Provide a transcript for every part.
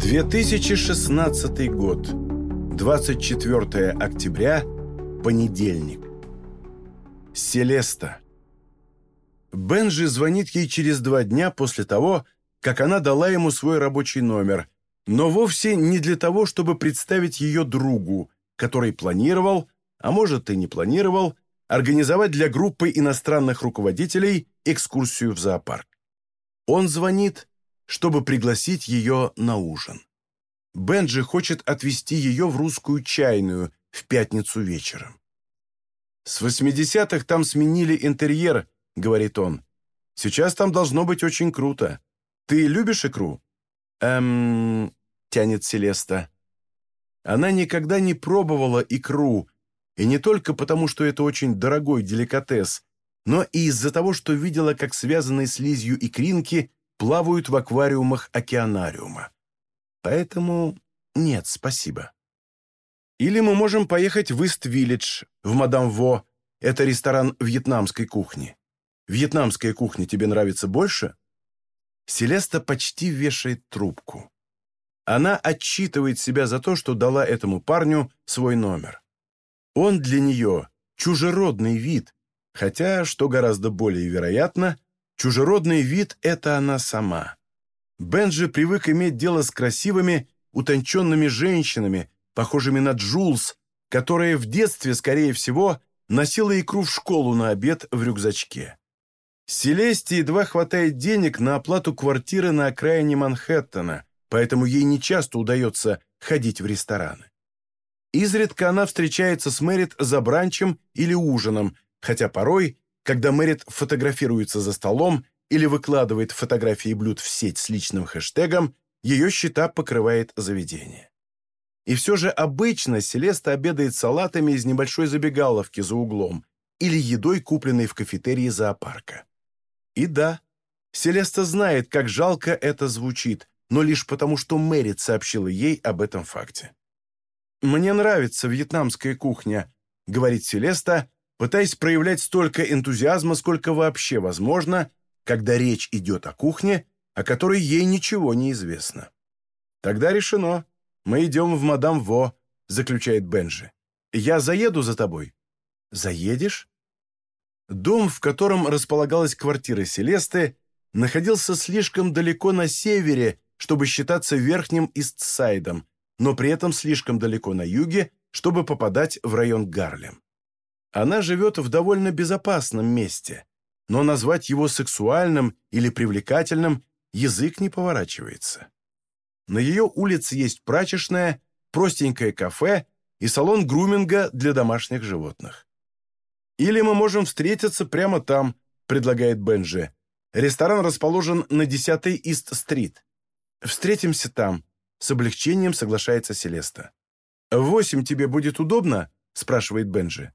2016 год. 24 октября. Понедельник. Селеста. Бенджи звонит ей через два дня после того, как она дала ему свой рабочий номер, но вовсе не для того, чтобы представить ее другу, который планировал, а может и не планировал, организовать для группы иностранных руководителей экскурсию в зоопарк. Он звонит, чтобы пригласить ее на ужин. Бенджи хочет отвезти ее в русскую чайную в пятницу вечером. «С 80-х там сменили интерьер», — говорит он. «Сейчас там должно быть очень круто. Ты любишь икру?» «Эм...» — тянет Селеста. Она никогда не пробовала икру, и не только потому, что это очень дорогой деликатес, но и из-за того, что видела, как связанные слизью икринки плавают в аквариумах океанариума. Поэтому нет, спасибо. Или мы можем поехать в Ист-Виллидж, в Мадам Во. Это ресторан вьетнамской кухни. Вьетнамская кухня тебе нравится больше? Селеста почти вешает трубку. Она отчитывает себя за то, что дала этому парню свой номер. Он для нее чужеродный вид, хотя, что гораздо более вероятно, чужеродный вид – это она сама. Бенджи привык иметь дело с красивыми, утонченными женщинами, похожими на Джулс, которая в детстве, скорее всего, носила икру в школу на обед в рюкзачке. Селесте едва хватает денег на оплату квартиры на окраине Манхэттена, поэтому ей нечасто удается ходить в рестораны. Изредка она встречается с Мэрит за бранчем или ужином, хотя порой, когда Мэрит фотографируется за столом или выкладывает фотографии блюд в сеть с личным хэштегом, ее счета покрывает заведение. И все же обычно Селеста обедает салатами из небольшой забегаловки за углом или едой, купленной в кафетерии зоопарка. И да, Селеста знает, как жалко это звучит, но лишь потому, что Мэрит сообщила ей об этом факте. «Мне нравится вьетнамская кухня», — говорит Селеста, пытаясь проявлять столько энтузиазма, сколько вообще возможно, когда речь идет о кухне, о которой ей ничего не известно. «Тогда решено. Мы идем в мадам Во», — заключает Бенджи. «Я заеду за тобой». «Заедешь?» Дом, в котором располагалась квартира Селесты, находился слишком далеко на севере, чтобы считаться верхним Истсайдом, но при этом слишком далеко на юге, чтобы попадать в район Гарлем. Она живет в довольно безопасном месте, но назвать его сексуальным или привлекательным язык не поворачивается. На ее улице есть прачечная, простенькое кафе и салон груминга для домашних животных. «Или мы можем встретиться прямо там», — предлагает Бенджи. «Ресторан расположен на 10-й Ист-стрит. Встретимся там», с облегчением соглашается Селеста. «Восемь тебе будет удобно?» – спрашивает Бенджи.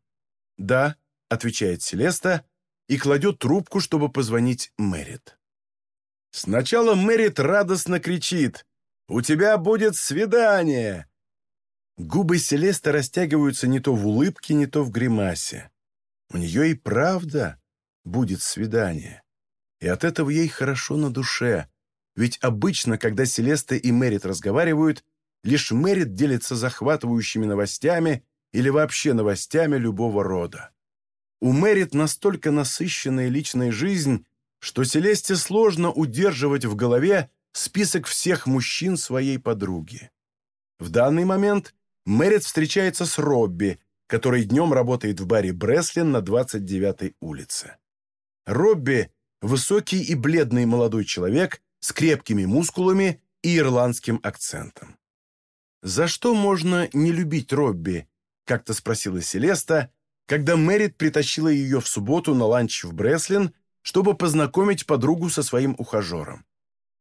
«Да», – отвечает Селеста и кладет трубку, чтобы позвонить Мэрит. Сначала Мэрит радостно кричит «У тебя будет свидание!» Губы Селеста растягиваются не то в улыбке, не то в гримасе. У нее и правда будет свидание. И от этого ей хорошо на душе, ведь обычно, когда Селеста и Мэрит разговаривают, лишь Мэрит делится захватывающими новостями или вообще новостями любого рода. У Мэрит настолько насыщенная личная жизнь, что Селесте сложно удерживать в голове список всех мужчин своей подруги. В данный момент Мэрит встречается с Робби, который днем работает в баре Бреслин на 29-й улице. Робби – высокий и бледный молодой человек, с крепкими мускулами и ирландским акцентом. «За что можно не любить Робби?» – как-то спросила Селеста, когда Мэрит притащила ее в субботу на ланч в Бреслин, чтобы познакомить подругу со своим ухажером.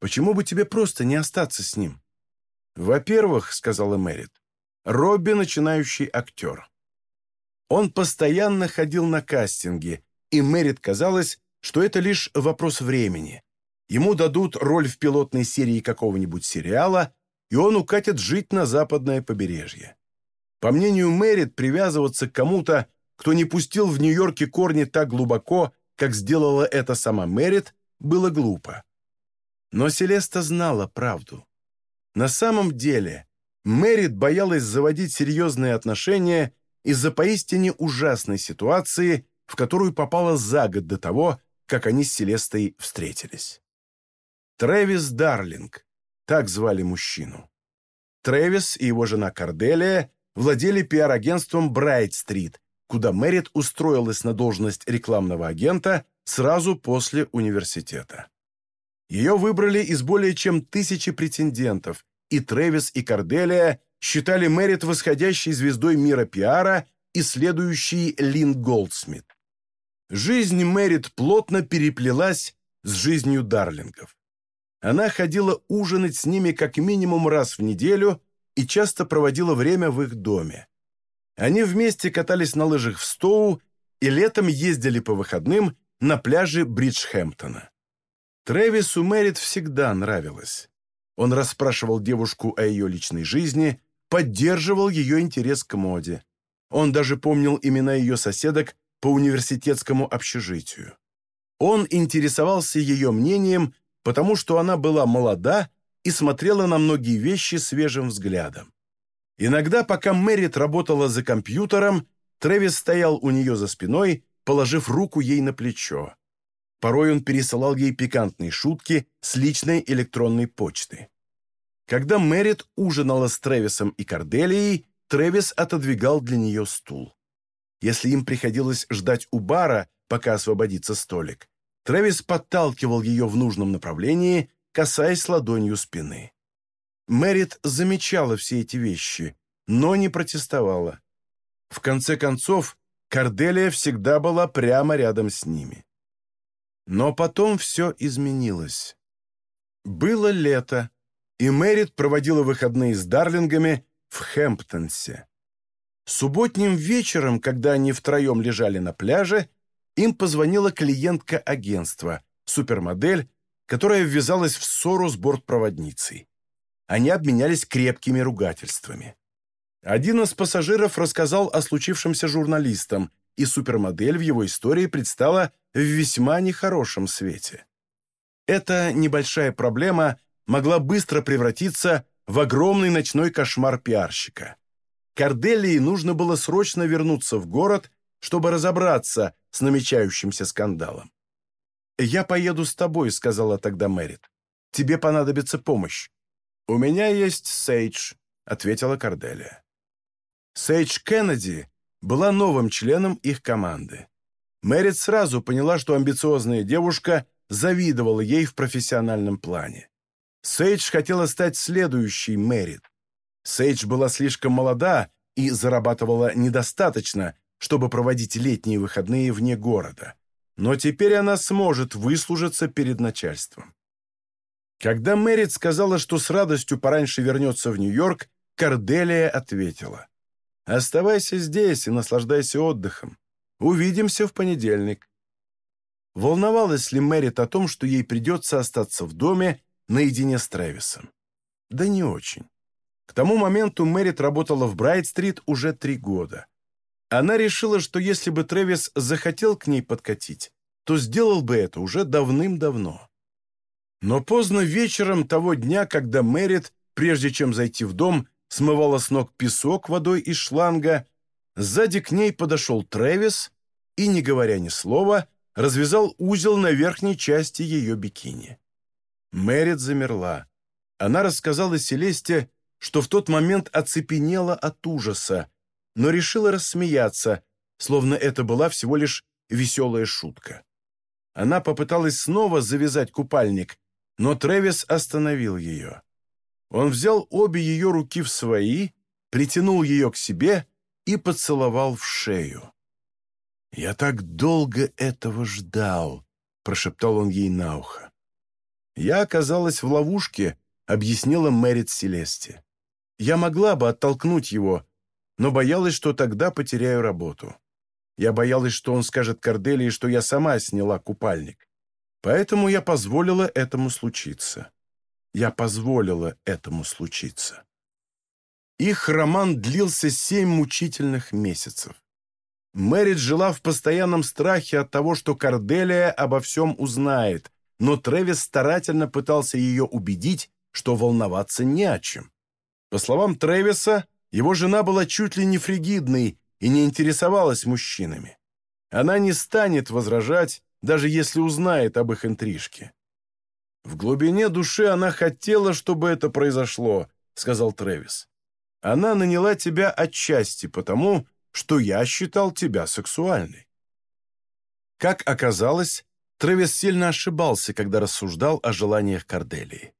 «Почему бы тебе просто не остаться с ним?» «Во-первых», — сказала Мэрит, — «Робби — начинающий актер. Он постоянно ходил на кастинги, и Мэрит казалось, что это лишь вопрос времени. Ему дадут роль в пилотной серии какого-нибудь сериала, и он укатит жить на западное побережье. По мнению Мэрит, привязываться к кому-то, кто не пустил в Нью-Йорке корни так глубоко, как сделала это сама Мэрит, было глупо. Но Селеста знала правду. На самом деле, Мэрит боялась заводить серьезные отношения из-за поистине ужасной ситуации, в которую попала за год до того, как они с Селестой встретились. Трэвис Дарлинг, так звали мужчину. Трэвис и его жена Корделия владели пиар-агентством Брайт-стрит, куда Мэрит устроилась на должность рекламного агента сразу после университета. Ее выбрали из более чем тысячи претендентов, и Трэвис и Корделия считали Мэрит восходящей звездой мира пиара и следующей Лин Голдсмит. Жизнь Мэрит плотно переплелась с жизнью Дарлингов. Она ходила ужинать с ними как минимум раз в неделю и часто проводила время в их доме. Они вместе катались на лыжах в Стоу и летом ездили по выходным на пляже Бриджхэмптона. Трэвису Мэрит всегда нравилось. Он расспрашивал девушку о ее личной жизни, поддерживал ее интерес к моде. Он даже помнил имена ее соседок по университетскому общежитию. Он интересовался ее мнением потому что она была молода и смотрела на многие вещи свежим взглядом. Иногда, пока Мэрит работала за компьютером, Трэвис стоял у нее за спиной, положив руку ей на плечо. Порой он пересылал ей пикантные шутки с личной электронной почты. Когда Мэрит ужинала с Трэвисом и Корделией, Трэвис отодвигал для нее стул. Если им приходилось ждать у бара, пока освободится столик, Трэвис подталкивал ее в нужном направлении, касаясь ладонью спины. Мэрит замечала все эти вещи, но не протестовала. В конце концов, Корделия всегда была прямо рядом с ними. Но потом все изменилось. Было лето, и Мэрит проводила выходные с Дарлингами в Хэмптонсе. Субботним вечером, когда они втроем лежали на пляже, им позвонила клиентка агентства, супермодель, которая ввязалась в ссору с бортпроводницей. Они обменялись крепкими ругательствами. Один из пассажиров рассказал о случившемся журналистам, и супермодель в его истории предстала в весьма нехорошем свете. Эта небольшая проблема могла быстро превратиться в огромный ночной кошмар пиарщика. Корделии нужно было срочно вернуться в город, чтобы разобраться, с намечающимся скандалом. «Я поеду с тобой», — сказала тогда Мэрит. «Тебе понадобится помощь». «У меня есть Сейдж», — ответила Корделия. Сейдж Кеннеди была новым членом их команды. Мэрит сразу поняла, что амбициозная девушка завидовала ей в профессиональном плане. Сейдж хотела стать следующей Мэрит. Сейдж была слишком молода и зарабатывала недостаточно, чтобы проводить летние выходные вне города. Но теперь она сможет выслужиться перед начальством. Когда Мэрит сказала, что с радостью пораньше вернется в Нью-Йорк, Корделия ответила. «Оставайся здесь и наслаждайся отдыхом. Увидимся в понедельник». Волновалась ли Мэрит о том, что ей придется остаться в доме наедине с Трэвисом? Да не очень. К тому моменту Мэрит работала в Брайт-стрит уже три года. Она решила, что если бы Трэвис захотел к ней подкатить, то сделал бы это уже давным-давно. Но поздно вечером того дня, когда Мэрит, прежде чем зайти в дом, смывала с ног песок водой из шланга, сзади к ней подошел Трэвис и, не говоря ни слова, развязал узел на верхней части ее бикини. Мэрит замерла. Она рассказала Селесте, что в тот момент оцепенела от ужаса, но решила рассмеяться, словно это была всего лишь веселая шутка. Она попыталась снова завязать купальник, но Трэвис остановил ее. Он взял обе ее руки в свои, притянул ее к себе и поцеловал в шею. «Я так долго этого ждал», — прошептал он ей на ухо. «Я оказалась в ловушке», — объяснила Мэрит Селесте. «Я могла бы оттолкнуть его, но боялась, что тогда потеряю работу. Я боялась, что он скажет Корделии, что я сама сняла купальник. Поэтому я позволила этому случиться. Я позволила этому случиться. Их роман длился семь мучительных месяцев. Мэрит жила в постоянном страхе от того, что Корделия обо всем узнает, но Трэвис старательно пытался ее убедить, что волноваться не о чем. По словам Трэвиса, его жена была чуть ли не фригидной и не интересовалась мужчинами. Она не станет возражать, даже если узнает об их интрижке. «В глубине души она хотела, чтобы это произошло», — сказал Трэвис. «Она наняла тебя отчасти потому, что я считал тебя сексуальной». Как оказалось, Трэвис сильно ошибался, когда рассуждал о желаниях Корделии.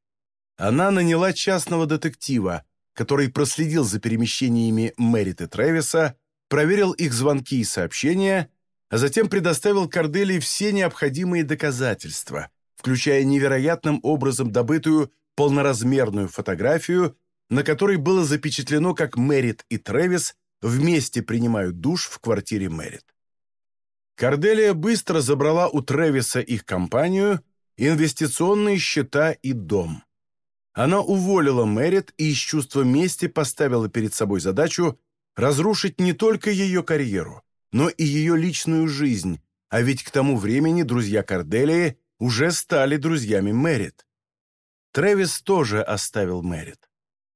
Она наняла частного детектива, который проследил за перемещениями Мэрит и Трэвиса, проверил их звонки и сообщения, а затем предоставил Корделии все необходимые доказательства, включая невероятным образом добытую полноразмерную фотографию, на которой было запечатлено, как Мэрит и Трэвис вместе принимают душ в квартире Мэрит. Корделия быстро забрала у Трэвиса их компанию, инвестиционные счета и дом. Она уволила Мэрит и из чувства мести поставила перед собой задачу разрушить не только ее карьеру, но и ее личную жизнь, а ведь к тому времени друзья Корделии уже стали друзьями Мэрит. Трэвис тоже оставил Мэрит.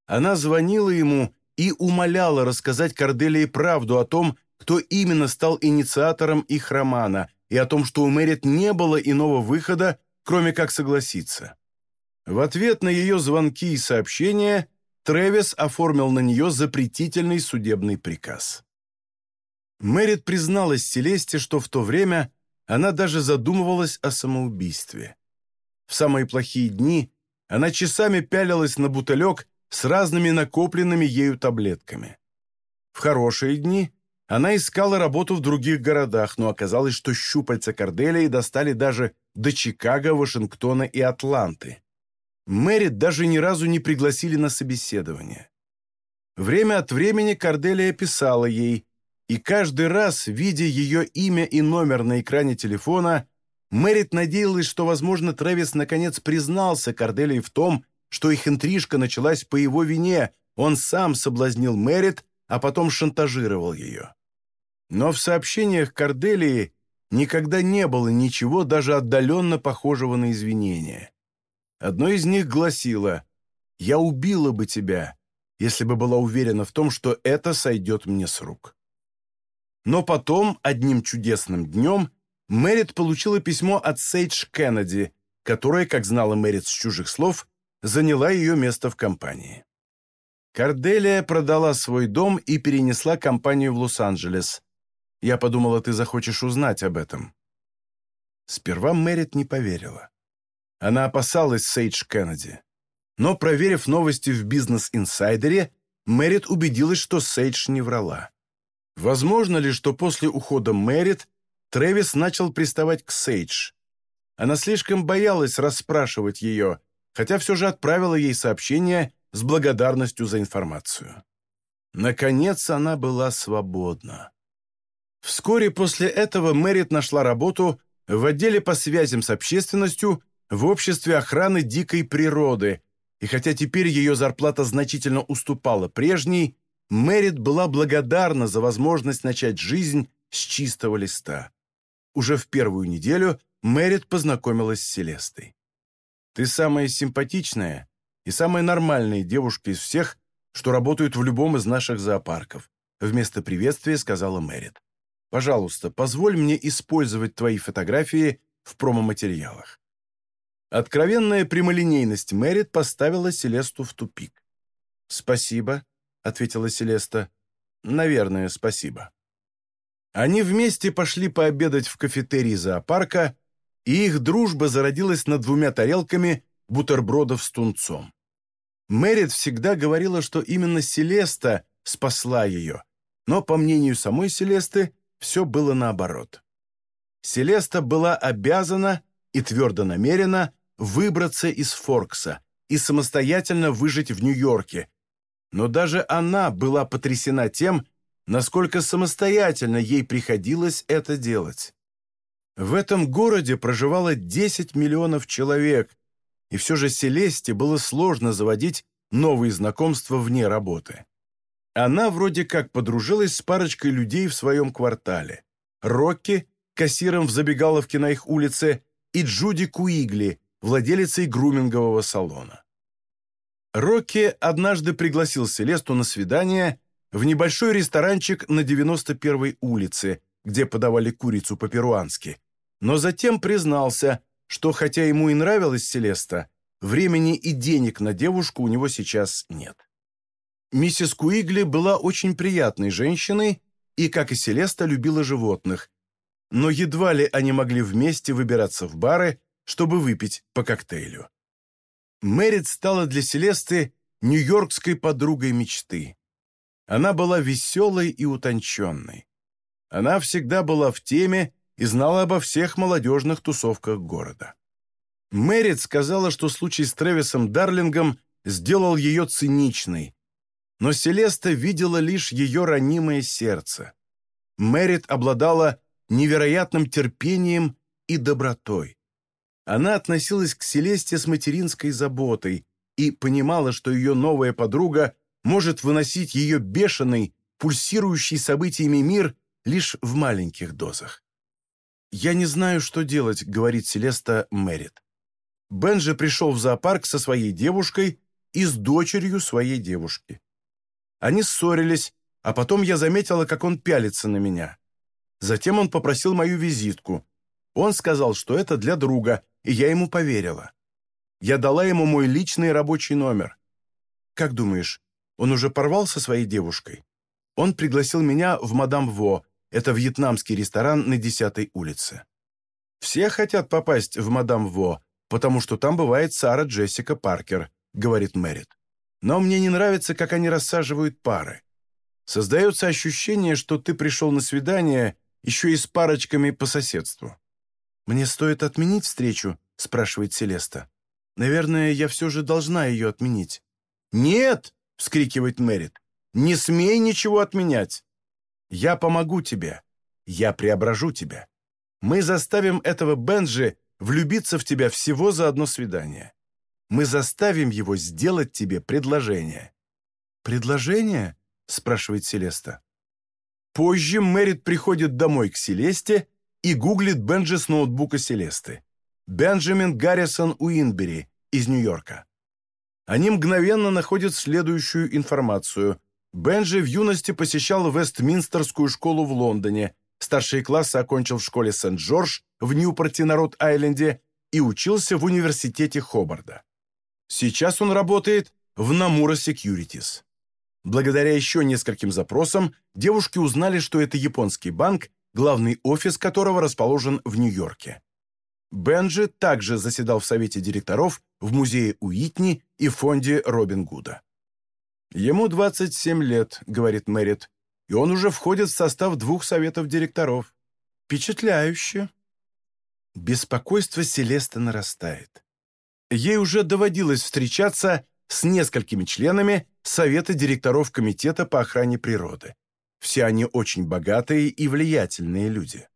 Она звонила ему и умоляла рассказать Корделии правду о том, кто именно стал инициатором их романа, и о том, что у Мэрит не было иного выхода, кроме как согласиться. В ответ на ее звонки и сообщения Трэвис оформил на нее запретительный судебный приказ. Мэрит призналась Селесте, что в то время она даже задумывалась о самоубийстве. В самые плохие дни она часами пялилась на бутылек с разными накопленными ею таблетками. В хорошие дни она искала работу в других городах, но оказалось, что щупальца Корделии достали даже до Чикаго, Вашингтона и Атланты. Мэрит даже ни разу не пригласили на собеседование. Время от времени Корделия писала ей, и каждый раз, видя ее имя и номер на экране телефона, Мэрит надеялась, что, возможно, Трэвис наконец признался Корделии в том, что их интрижка началась по его вине, он сам соблазнил Мэрит, а потом шантажировал ее. Но в сообщениях Корделии никогда не было ничего даже отдаленно похожего на извинения. Одно из них гласило «Я убила бы тебя, если бы была уверена в том, что это сойдет мне с рук». Но потом, одним чудесным днем, Мэрит получила письмо от Сейдж Кеннеди, которая, как знала Мэрит с чужих слов, заняла ее место в компании. Корделия продала свой дом и перенесла компанию в Лос-Анджелес. Я подумала, ты захочешь узнать об этом. Сперва Мэрит не поверила. Она опасалась Сейдж Кеннеди. Но, проверив новости в «Бизнес-инсайдере», Мэрит убедилась, что Сейдж не врала. Возможно ли, что после ухода Мэрит Трэвис начал приставать к Сейдж? Она слишком боялась расспрашивать ее, хотя все же отправила ей сообщение с благодарностью за информацию. Наконец она была свободна. Вскоре после этого Мэрит нашла работу в отделе по связям с общественностью в обществе охраны дикой природы, и хотя теперь ее зарплата значительно уступала прежней, Мэрит была благодарна за возможность начать жизнь с чистого листа. Уже в первую неделю Мэрит познакомилась с Селестой. «Ты самая симпатичная и самая нормальная девушка из всех, что работают в любом из наших зоопарков», вместо приветствия сказала Мэрит. «Пожалуйста, позволь мне использовать твои фотографии в промо-материалах. Откровенная прямолинейность Мэрит поставила Селесту в тупик. «Спасибо», — ответила Селеста. «Наверное, спасибо». Они вместе пошли пообедать в кафетерии зоопарка, и их дружба зародилась над двумя тарелками бутербродов с тунцом. Мэрит всегда говорила, что именно Селеста спасла ее, но, по мнению самой Селесты, все было наоборот. Селеста была обязана и твердо намерена выбраться из Форкса и самостоятельно выжить в Нью-Йорке. Но даже она была потрясена тем, насколько самостоятельно ей приходилось это делать. В этом городе проживало 10 миллионов человек, и все же Селесте было сложно заводить новые знакомства вне работы. Она вроде как подружилась с парочкой людей в своем квартале. Рокки, кассиром в забегаловке на их улице, и Джуди Куигли, владелицей грумингового салона. Рокки однажды пригласил Селесту на свидание в небольшой ресторанчик на 91-й улице, где подавали курицу по-перуански, но затем признался, что хотя ему и нравилась Селеста, времени и денег на девушку у него сейчас нет. Миссис Куигли была очень приятной женщиной и, как и Селеста, любила животных, но едва ли они могли вместе выбираться в бары, чтобы выпить по коктейлю. Мэрит стала для Селесты нью-йоркской подругой мечты. Она была веселой и утонченной. Она всегда была в теме и знала обо всех молодежных тусовках города. Мэрит сказала, что случай с Трэвисом Дарлингом сделал ее циничной, но Селеста видела лишь ее ранимое сердце. Мэрит обладала невероятным терпением и добротой. Она относилась к Селесте с материнской заботой и понимала, что ее новая подруга может выносить ее бешеный, пульсирующий событиями мир лишь в маленьких дозах. «Я не знаю, что делать», — говорит Селеста Мэрит. Бенджи пришел в зоопарк со своей девушкой и с дочерью своей девушки. Они ссорились, а потом я заметила, как он пялится на меня. Затем он попросил мою визитку. Он сказал, что это для друга, и я ему поверила. Я дала ему мой личный рабочий номер. Как думаешь, он уже порвал со своей девушкой? Он пригласил меня в «Мадам Во», это вьетнамский ресторан на 10-й улице. Все хотят попасть в «Мадам Во», потому что там бывает Сара Джессика Паркер, говорит Мэрит. Но мне не нравится, как они рассаживают пары. Создается ощущение, что ты пришел на свидание еще и с парочками по соседству. «Мне стоит отменить встречу?» – спрашивает Селеста. «Наверное, я все же должна ее отменить». «Нет!» – вскрикивает Мэрит. «Не смей ничего отменять! Я помогу тебе. Я преображу тебя. Мы заставим этого Бенджи влюбиться в тебя всего за одно свидание. Мы заставим его сделать тебе предложение». «Предложение?» – спрашивает Селеста. Позже Мэрит приходит домой к Селесте и гуглит Бенджи с ноутбука Селесты. Бенджамин Гаррисон Уинбери из Нью-Йорка. Они мгновенно находят следующую информацию. Бенджи в юности посещал Вестминстерскую школу в Лондоне, старшие классы окончил в школе Сент-Джордж в Ньюпорте на Рот-Айленде и учился в университете Хобарда. Сейчас он работает в Намура Securities. Благодаря еще нескольким запросам девушки узнали, что это японский банк, главный офис которого расположен в Нью-Йорке. Бенджи также заседал в совете директоров в музее Уитни и фонде Робин Гуда. «Ему 27 лет», — говорит Мэрит, «и он уже входит в состав двух советов директоров. Впечатляюще». Беспокойство Селеста нарастает. Ей уже доводилось встречаться с несколькими членами Совета директоров Комитета по охране природы. Все они очень богатые и влиятельные люди.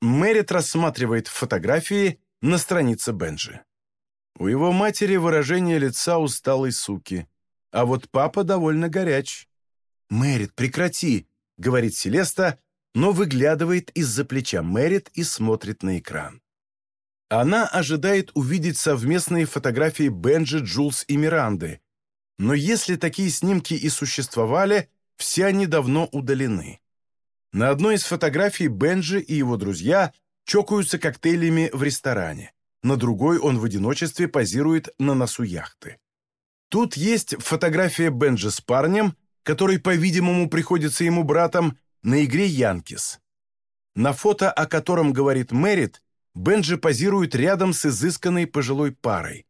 Мэрит рассматривает фотографии на странице Бенджи. У его матери выражение лица усталой суки, а вот папа довольно горяч. «Мэрит, прекрати!» — говорит Селеста, но выглядывает из-за плеча Мэрит и смотрит на экран. Она ожидает увидеть совместные фотографии Бенджи, Джулс и Миранды, но если такие снимки и существовали, все они давно удалены. На одной из фотографий Бенджи и его друзья чокаются коктейлями в ресторане, на другой он в одиночестве позирует на носу яхты. Тут есть фотография Бенджи с парнем, который, по-видимому, приходится ему братом, на игре «Янкис». На фото, о котором говорит Мэрит, Бенджи позирует рядом с изысканной пожилой парой.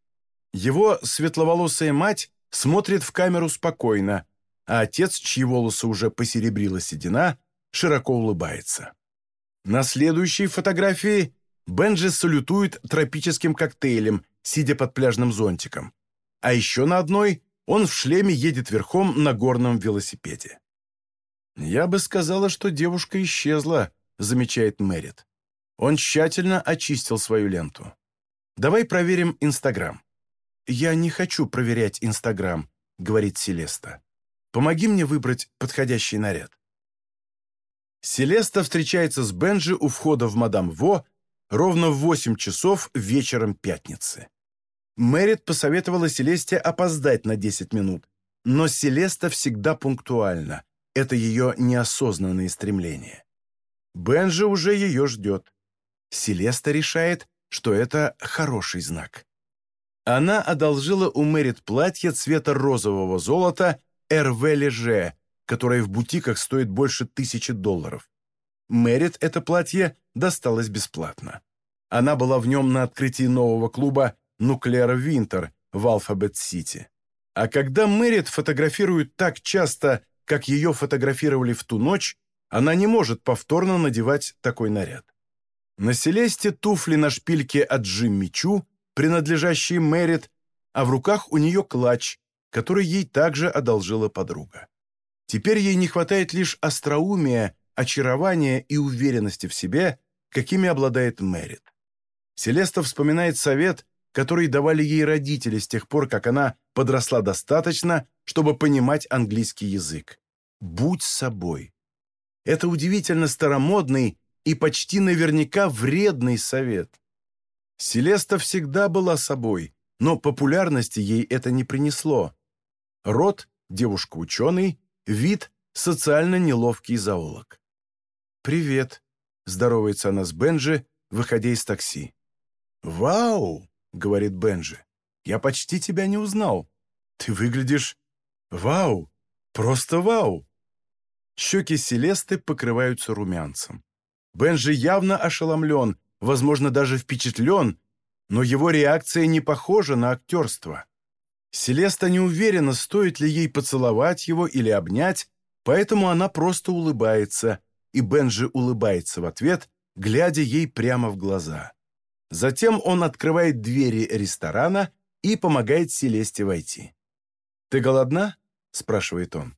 Его светловолосая мать смотрит в камеру спокойно, а отец, чьи волосы уже посеребрила седина, широко улыбается. На следующей фотографии Бенджи салютует тропическим коктейлем, сидя под пляжным зонтиком. А еще на одной он в шлеме едет верхом на горном велосипеде. «Я бы сказала, что девушка исчезла», — замечает Мэрит. Он тщательно очистил свою ленту. «Давай проверим Инстаграм». «Я не хочу проверять Инстаграм», — говорит Селеста. Помоги мне выбрать подходящий наряд». Селеста встречается с Бенджи у входа в Мадам Во ровно в 8 часов вечером пятницы. Мэрит посоветовала Селесте опоздать на 10 минут, но Селеста всегда пунктуальна. Это ее неосознанные стремления. Бен же уже ее ждет. Селеста решает, что это хороший знак. Она одолжила у Мэрит платье цвета розового золота Hervé Léger, которое в бутиках стоит больше тысячи долларов. Мэрит это платье досталось бесплатно. Она была в нем на открытии нового клуба «Nuclear Winter» в Алфабет-Сити. А когда Мэрит фотографирует так часто, как ее фотографировали в ту ночь, она не может повторно надевать такой наряд. На Селесте туфли на шпильке от Джимми Чу, принадлежащие Мэрит, а в руках у нее клатч, который ей также одолжила подруга. Теперь ей не хватает лишь остроумия, очарования и уверенности в себе, какими обладает Мэрит. Селеста вспоминает совет, который давали ей родители с тех пор, как она подросла достаточно, чтобы понимать английский язык. «Будь собой». Это удивительно старомодный и почти наверняка вредный совет. Селеста всегда была собой, но популярности ей это не принесло. Род – девушка-ученый, вид – социально неловкий зоолог. «Привет», – здоровается она с Бенджи, выходя из такси. «Вау!» — говорит Бенджи. «Я почти тебя не узнал. Ты выглядишь... Вау! Просто вау!» Щеки Селесты покрываются румянцем. Бенджи явно ошеломлен, возможно, даже впечатлен, но его реакция не похожа на актерство. Селеста не уверена, стоит ли ей поцеловать его или обнять, поэтому она просто улыбается, и Бенджи улыбается в ответ, глядя ей прямо в глаза. Затем он открывает двери ресторана и помогает Селесте войти. «Ты голодна?» – спрашивает он.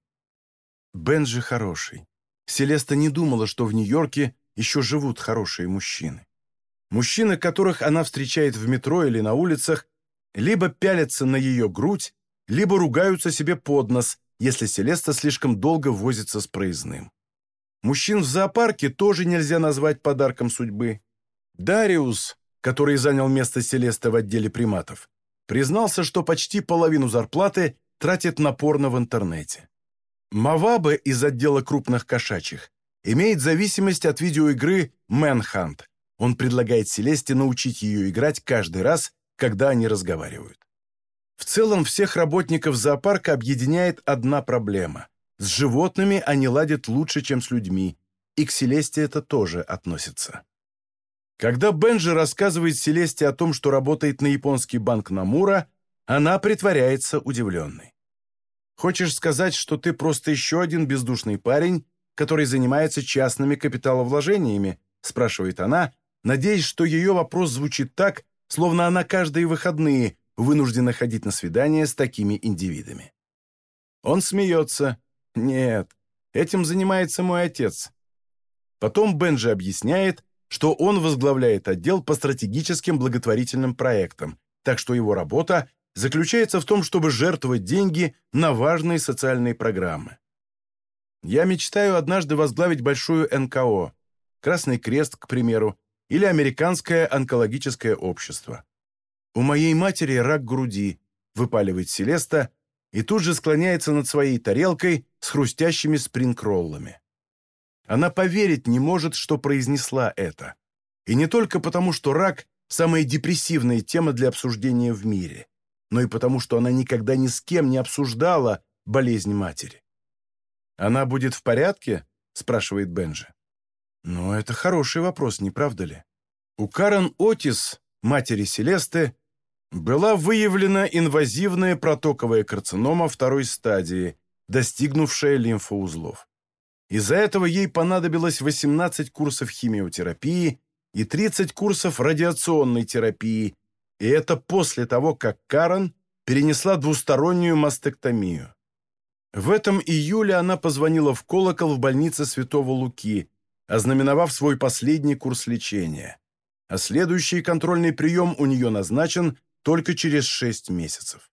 Бенджи хороший. Селеста не думала, что в Нью-Йорке еще живут хорошие мужчины. Мужчины, которых она встречает в метро или на улицах, либо пялятся на ее грудь, либо ругаются себе под нос, если Селеста слишком долго возится с проездным. Мужчин в зоопарке тоже нельзя назвать подарком судьбы. Дариус, который занял место Селеста в отделе приматов, признался, что почти половину зарплаты тратит на порно в интернете. Мавабе из отдела крупных кошачьих имеет зависимость от видеоигры Manhunt. Он предлагает Селесте научить ее играть каждый раз, когда они разговаривают. В целом всех работников зоопарка объединяет одна проблема. С животными они ладят лучше, чем с людьми, и к Селесте это тоже относится. Когда Бенджи рассказывает Селесте о том, что работает на японский банк Намура, она притворяется удивленной. «Хочешь сказать, что ты просто еще один бездушный парень, который занимается частными капиталовложениями?» спрашивает она, надеясь, что ее вопрос звучит так, словно она каждые выходные вынуждена ходить на свидания с такими индивидами. Он смеется. «Нет, этим занимается мой отец». Потом Бенджи объясняет, что он возглавляет отдел по стратегическим благотворительным проектам, так что его работа заключается в том, чтобы жертвовать деньги на важные социальные программы. Я мечтаю однажды возглавить большую НКО, Красный Крест, к примеру, или Американское онкологическое общество. У моей матери рак груди, выпаливает Селеста, и тут же склоняется над своей тарелкой с хрустящими спринг-роллами. Она поверить не может, что произнесла это. И не только потому, что рак – самая депрессивная тема для обсуждения в мире, но и потому, что она никогда ни с кем не обсуждала болезнь матери. «Она будет в порядке?» – спрашивает Бенджи. «Ну, это хороший вопрос, не правда ли? У Карен Отис, матери Селесты, была выявлена инвазивная протоковая карцинома второй стадии, достигнувшая лимфоузлов. Из-за этого ей понадобилось 18 курсов химиотерапии и 30 курсов радиационной терапии, и это после того, как Карен перенесла двустороннюю мастектомию. В этом июле она позвонила в колокол в больнице Святого Луки, ознаменовав свой последний курс лечения. А следующий контрольный прием у нее назначен только через 6 месяцев.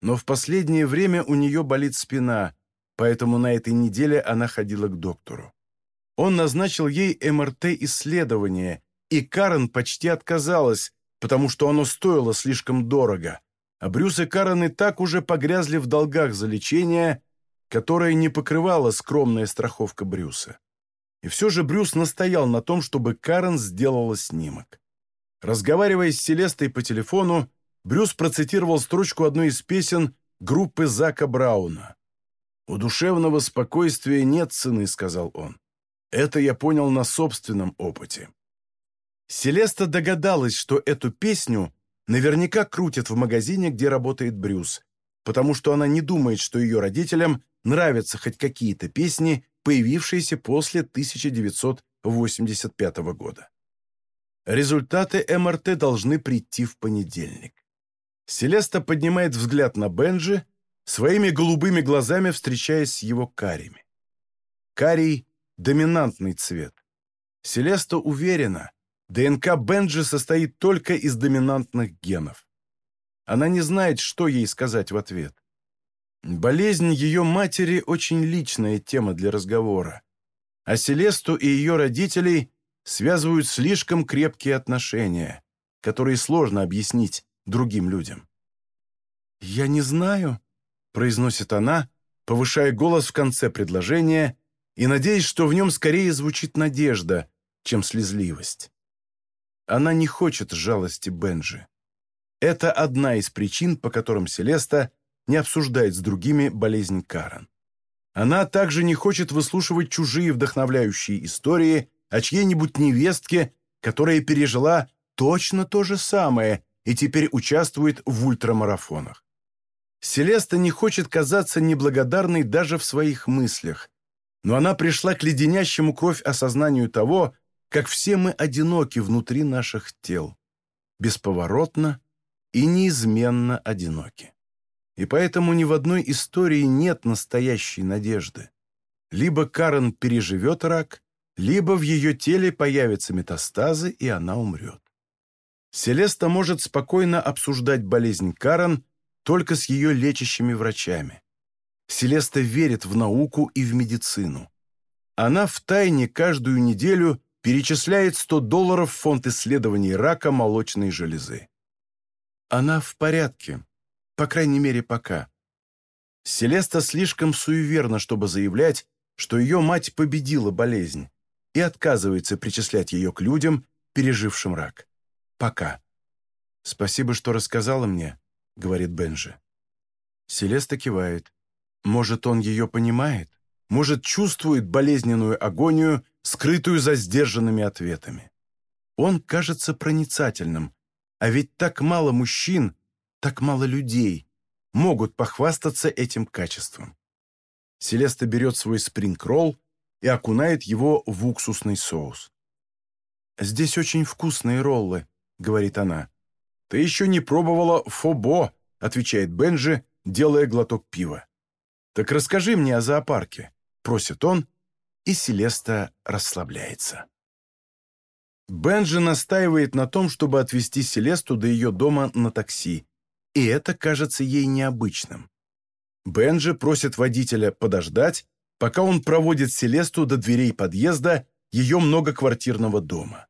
Но в последнее время у нее болит спина, поэтому на этой неделе она ходила к доктору. Он назначил ей МРТ-исследование, и Карен почти отказалась, потому что оно стоило слишком дорого, а Брюс и Карен и так уже погрязли в долгах за лечение, которое не покрывала скромная страховка Брюса. И все же Брюс настоял на том, чтобы Карен сделала снимок. Разговаривая с Селестой по телефону, Брюс процитировал строчку одной из песен группы Зака Брауна. «У душевного спокойствия нет цены», — сказал он. «Это я понял на собственном опыте». Селеста догадалась, что эту песню наверняка крутят в магазине, где работает Брюс, потому что она не думает, что ее родителям нравятся хоть какие-то песни, появившиеся после 1985 года. Результаты МРТ должны прийти в понедельник. Селеста поднимает взгляд на Бенджи, своими голубыми глазами встречаясь с его карими. Карий – доминантный цвет. Селеста уверена, ДНК Бенджи состоит только из доминантных генов. Она не знает, что ей сказать в ответ. Болезнь ее матери – очень личная тема для разговора, а Селесту и ее родителей связывают слишком крепкие отношения, которые сложно объяснить другим людям. «Я не знаю», — произносит она, повышая голос в конце предложения и надеясь, что в нем скорее звучит надежда, чем слезливость. Она не хочет жалости Бенджи. Это одна из причин, по которым Селеста не обсуждает с другими болезнь Карен. Она также не хочет выслушивать чужие вдохновляющие истории о чьей-нибудь невестке, которая пережила точно то же самое и теперь участвует в ультрамарафонах. Селеста не хочет казаться неблагодарной даже в своих мыслях, но она пришла к леденящему кровь осознанию того, как все мы одиноки внутри наших тел, бесповоротно и неизменно одиноки. И поэтому ни в одной истории нет настоящей надежды. Либо Карен переживет рак, либо в ее теле появятся метастазы, и она умрет. Селеста может спокойно обсуждать болезнь Карен только с ее лечащими врачами. Селеста верит в науку и в медицину. Она втайне каждую неделю перечисляет 100 долларов в фонд исследований рака молочной железы. Она в порядке, по крайней мере, пока. Селеста слишком суеверна, чтобы заявлять, что ее мать победила болезнь, и отказывается причислять ее к людям, пережившим рак. Пока. «Спасибо, что рассказала мне», — говорит Бенжи. Селеста кивает. Может, он ее понимает? Может, чувствует болезненную агонию, скрытую за сдержанными ответами. Он кажется проницательным, а ведь так мало мужчин, так мало людей могут похвастаться этим качеством. Селеста берет свой спринг-ролл и окунает его в уксусный соус. «Здесь очень вкусные роллы», — говорит она. «Ты еще не пробовала фобо», — отвечает Бенджи, делая глоток пива. «Так расскажи мне о зоопарке», — просит он, и Селеста расслабляется. Бенджи настаивает на том, чтобы отвезти Селесту до ее дома на такси, и это кажется ей необычным. Бенджи просит водителя подождать, пока он проводит Селесту до дверей подъезда ее многоквартирного дома.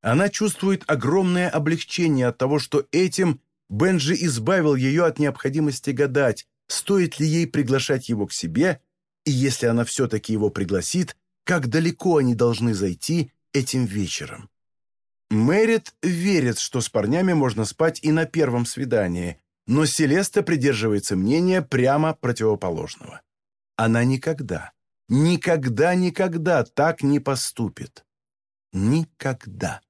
Она чувствует огромное облегчение от того, что этим Бенджи избавил ее от необходимости гадать, стоит ли ей приглашать его к себе и если она все-таки его пригласит, как далеко они должны зайти этим вечером. Мэрит верит, что с парнями можно спать и на первом свидании, но Селеста придерживается мнения прямо противоположного. Она никогда, никогда, никогда так не поступит. Никогда.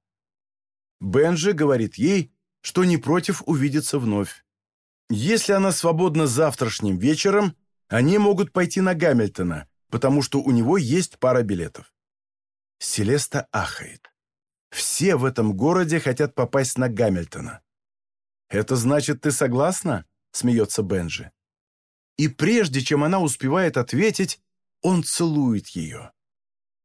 Бенджи говорит ей, что не против увидеться вновь. Если она свободна завтрашним вечером, они могут пойти на Гамильтона, потому что у него есть пара билетов. Селеста ахает. Все в этом городе хотят попасть на Гамильтона. «Это значит, ты согласна?» — смеется Бенджи. И прежде чем она успевает ответить, он целует ее.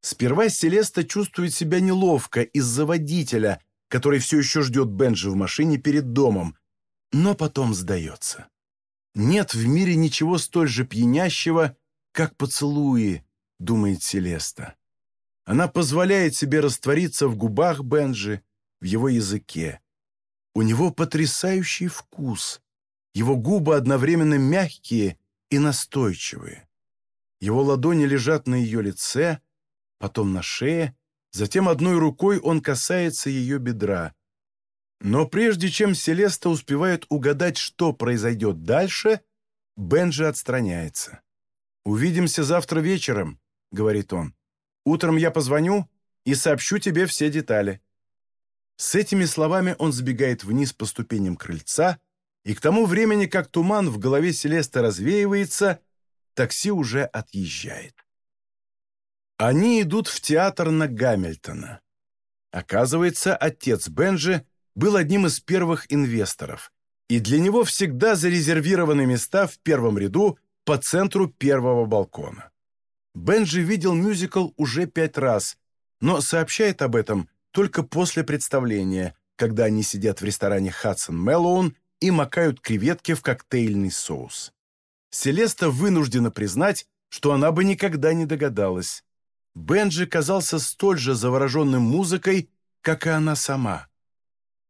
Сперва Селеста чувствует себя неловко из-за водителя, который все еще ждет Бенджи в машине перед домом, но потом сдается. Нет в мире ничего столь же пьянящего, как поцелуи, думает Селеста. Она позволяет себе раствориться в губах Бенджи, в его языке. У него потрясающий вкус. Его губы одновременно мягкие и настойчивые. Его ладони лежат на ее лице, потом на шее, затем одной рукой он касается ее бедра. Но прежде чем Селеста успевает угадать, что произойдет дальше, Бенджи отстраняется. «Увидимся завтра вечером», — говорит он. «Утром я позвоню и сообщу тебе все детали». С этими словами он сбегает вниз по ступеням крыльца, и к тому времени, как туман в голове Селесты развеивается, такси уже отъезжает. Они идут в театр на Гамильтона. Оказывается, отец Бенджи был одним из первых инвесторов, и для него всегда зарезервированы места в первом ряду по центру первого балкона. Бенджи видел мюзикл уже пять раз, но сообщает об этом только после представления, когда они сидят в ресторане «Хадсон Мэллоун» и макают креветки в коктейльный соус. Селеста вынуждена признать, что она бы никогда не догадалась. Бенджи казался столь же завороженным музыкой, как и она сама.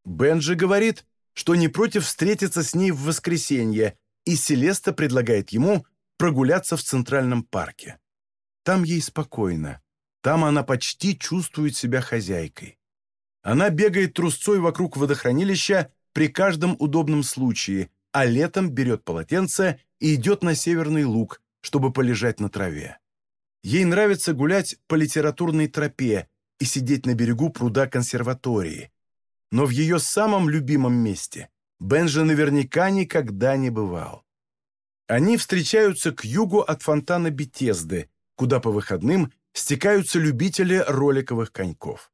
Бенджи говорит, что не против встретиться с ней в воскресенье, и Селеста предлагает ему прогуляться в Центральном парке. Там ей спокойно. Там она почти чувствует себя хозяйкой. Она бегает трусцой вокруг водохранилища при каждом удобном случае, а летом берет полотенце и идет на северный луг, чтобы полежать на траве. Ей нравится гулять по литературной тропе и сидеть на берегу пруда консерватории. Но в ее самом любимом месте Бенжи наверняка никогда не бывал. Они встречаются к югу от фонтана Бетезды, куда по выходным стекаются любители роликовых коньков.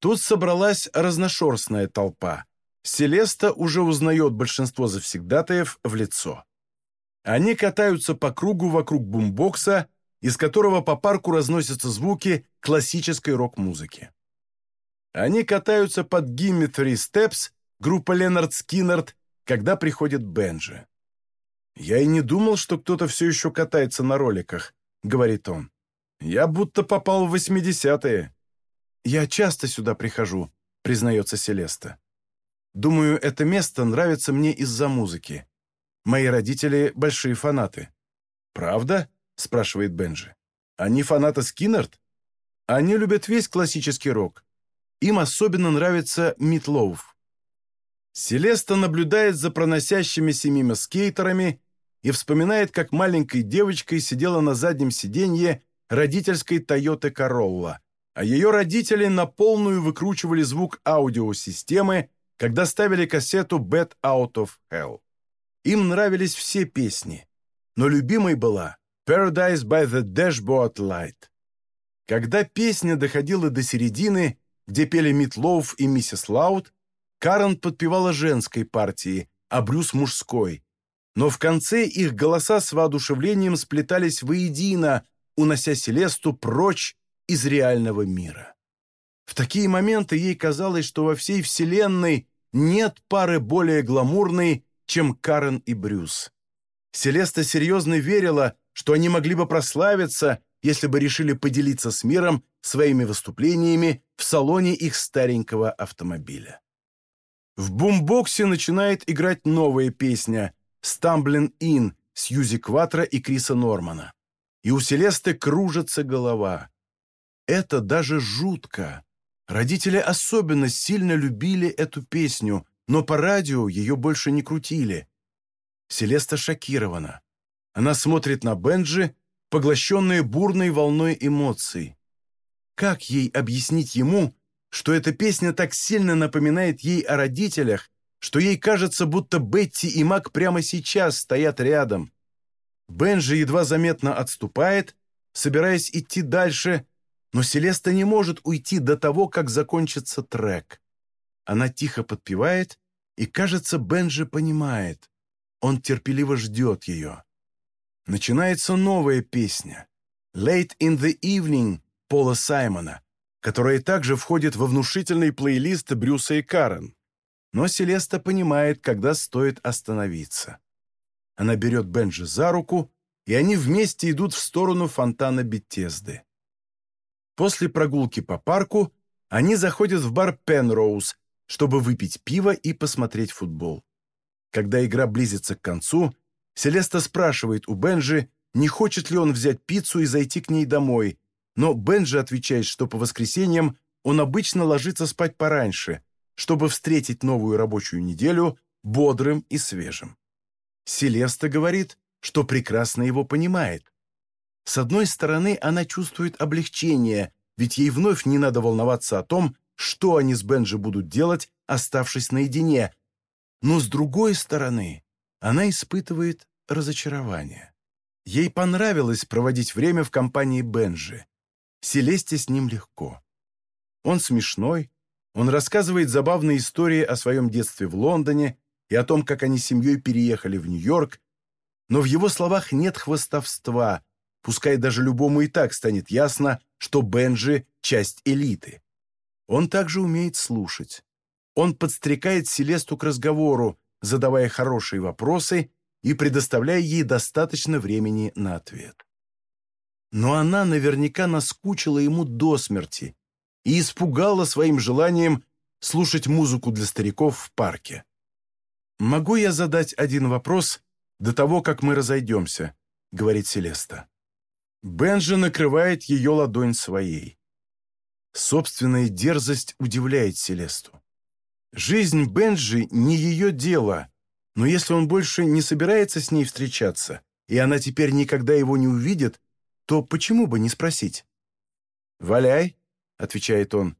Тут собралась разношерстная толпа. Селеста уже узнает большинство завсегдатаев в лицо. Они катаются по кругу вокруг бумбокса, из которого по парку разносятся звуки классической рок-музыки. Они катаются под «Gimme Three Steps» группа Ленард Скиннерд, когда приходит Бенджи. «Я и не думал, что кто-то все еще катается на роликах», — говорит он. «Я будто попал в восьмидесятые». «Я часто сюда прихожу», — признается Селеста. «Думаю, это место нравится мне из-за музыки. Мои родители — большие фанаты». «Правда?» — спрашивает Бенджи. «Они фанаты Скиннерд?» «Они любят весь классический рок. Им особенно нравится Митлоуф». Селеста наблюдает за проносящимися мимо скейтерами и вспоминает, как маленькой девочкой сидела на заднем сиденье родительской Тойоты Королла, а ее родители на полную выкручивали звук аудиосистемы, когда ставили кассету «Bad Out of Hell». Им нравились все песни, но любимой была «Paradise by the Dashboard Light». Когда песня доходила до середины, где пели Митлоуф и миссис Лаут, Карен подпевала женской партии, а Брюс – мужской. Но в конце их голоса с воодушевлением сплетались воедино, унося Селесту прочь из реального мира. В такие моменты ей казалось, что во всей вселенной нет пары более гламурной, чем Карен и Брюс. Селеста серьезно верила, что они могли бы прославиться, если бы решили поделиться с миром своими выступлениями в салоне их старенького автомобиля. В бумбоксе начинает играть новая песня «Stumbling In» Сьюзи Кватра и Криса Нормана. И у Селесты кружится голова. Это даже жутко. Родители особенно сильно любили эту песню, но по радио ее больше не крутили. Селеста шокирована. Она смотрит на Бенджи, поглощенная бурной волной эмоций. Как ей объяснить ему, что эта песня так сильно напоминает ей о родителях, что ей кажется, будто Бетти и Мак прямо сейчас стоят рядом. Бенжи едва заметно отступает, собираясь идти дальше, но Селеста не может уйти до того, как закончится трек. Она тихо подпевает, и, кажется, Бенжи понимает. Он терпеливо ждет ее. Начинается новая песня «Late in the Evening» Пола Саймона, которая также входит во внушительный плейлист Брюса и Карен. Но Селеста понимает, когда стоит остановиться. Она берет Бенджи за руку, и они вместе идут в сторону фонтана Беттезды. После прогулки по парку они заходят в бар «Пенроуз», чтобы выпить пиво и посмотреть футбол. Когда игра близится к концу, Селеста спрашивает у Бенжи, не хочет ли он взять пиццу и зайти к ней домой, но Бенжи отвечает, что по воскресеньям он обычно ложится спать пораньше, чтобы встретить новую рабочую неделю бодрым и свежим. Селеста говорит, что прекрасно его понимает. С одной стороны, она чувствует облегчение, ведь ей вновь не надо волноваться о том, что они с Бенджи будут делать, оставшись наедине. Но с другой стороны, она испытывает разочарование. Ей понравилось проводить время в компании Бенджи. Селесте с ним легко. Он смешной, он рассказывает забавные истории о своем детстве в Лондоне и о том, как они с семьей переехали в Нью-Йорк, но в его словах нет хвостовства, пускай даже любому и так станет ясно, что Бенджи — часть элиты. Он также умеет слушать. Он подстрекает Селесту к разговору, задавая хорошие вопросы и предоставляя ей достаточно времени на ответ. Но она наверняка наскучила ему до смерти и испугала своим желанием слушать музыку для стариков в парке. «Могу я задать один вопрос до того, как мы разойдемся?» — говорит Селеста. Бенджи накрывает ее ладонь своей. Собственная дерзость удивляет Селесту. Жизнь Бенджи не ее дело, но если он больше не собирается с ней встречаться, и она теперь никогда его не увидит, то почему бы не спросить? «Валяй», — отвечает он.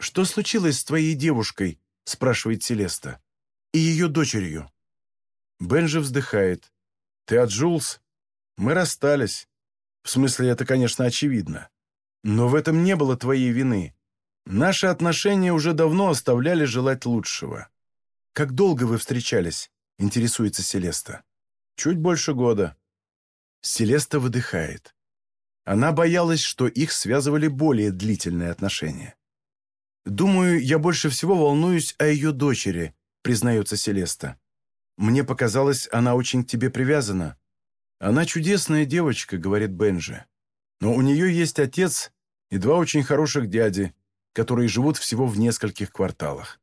«Что случилось с твоей девушкой?» — спрашивает Селеста. «И ее дочерью». Бенджи вздыхает. «Ты от Джулс? Мы расстались. В смысле, это, конечно, очевидно. Но в этом не было твоей вины. Наши отношения уже давно оставляли желать лучшего. Как долго вы встречались? Интересуется Селеста. Чуть больше года. Селеста выдыхает. Она боялась, что их связывали более длительные отношения. «Думаю, я больше всего волнуюсь о ее дочери», признается Селеста. «Мне показалось, она очень к тебе привязана». «Она чудесная девочка», — говорит Бенджи. «Но у нее есть отец, и два очень хороших дяди, которые живут всего в нескольких кварталах.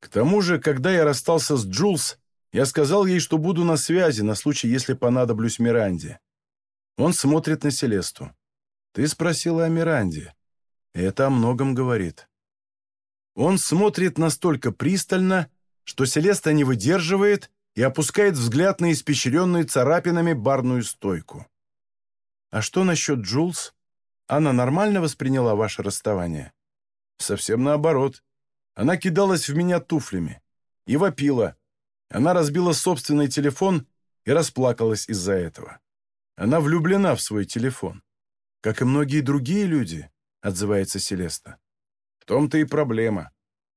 К тому же, когда я расстался с Джулс, я сказал ей, что буду на связи на случай, если понадоблюсь Миранде. Он смотрит на Селесту. «Ты спросила о Миранде. Это о многом говорит». Он смотрит настолько пристально, что Селеста не выдерживает и опускает взгляд на испещренную царапинами барную стойку. «А что насчет Джулс?» Она нормально восприняла ваше расставание? Совсем наоборот. Она кидалась в меня туфлями. И вопила. Она разбила собственный телефон и расплакалась из-за этого. Она влюблена в свой телефон. Как и многие другие люди, отзывается Селеста. В том-то и проблема.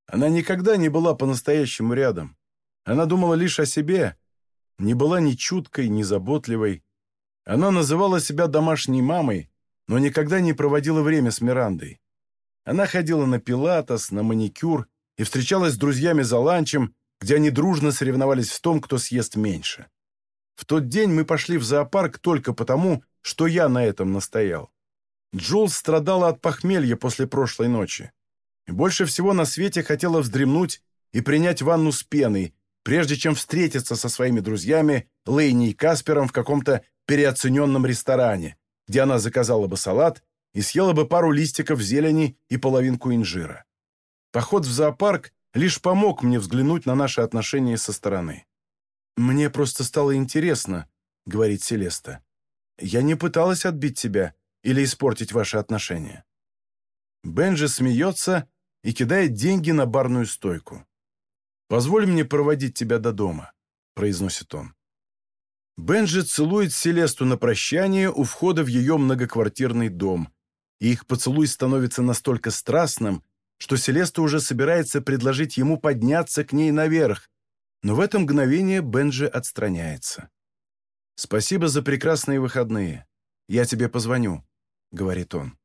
Она никогда не была по-настоящему рядом. Она думала лишь о себе, не была ни чуткой, ни заботливой. Она называла себя домашней мамой, но никогда не проводила время с Мирандой. Она ходила на пилатес, на маникюр и встречалась с друзьями за ланчем, где они дружно соревновались в том, кто съест меньше. В тот день мы пошли в зоопарк только потому, что я на этом настоял. Джул страдала от похмелья после прошлой ночи. И больше всего на свете хотела вздремнуть и принять ванну с пеной, прежде чем встретиться со своими друзьями Лейни и Каспером в каком-то переоцененном ресторане, где она заказала бы салат и съела бы пару листиков зелени и половинку инжира. Поход в зоопарк лишь помог мне взглянуть на наши отношения со стороны. «Мне просто стало интересно», — говорит Селеста. «Я не пыталась отбить тебя или испортить ваши отношения». Бенджи смеется и кидает деньги на барную стойку. «Позволь мне проводить тебя до дома», — произносит он. Бенджи целует Селесту на прощание у входа в ее многоквартирный дом, и их поцелуй становится настолько страстным, что Селеста уже собирается предложить ему подняться к ней наверх, но в это мгновение Бенджи отстраняется. «Спасибо за прекрасные выходные. Я тебе позвоню», — говорит он.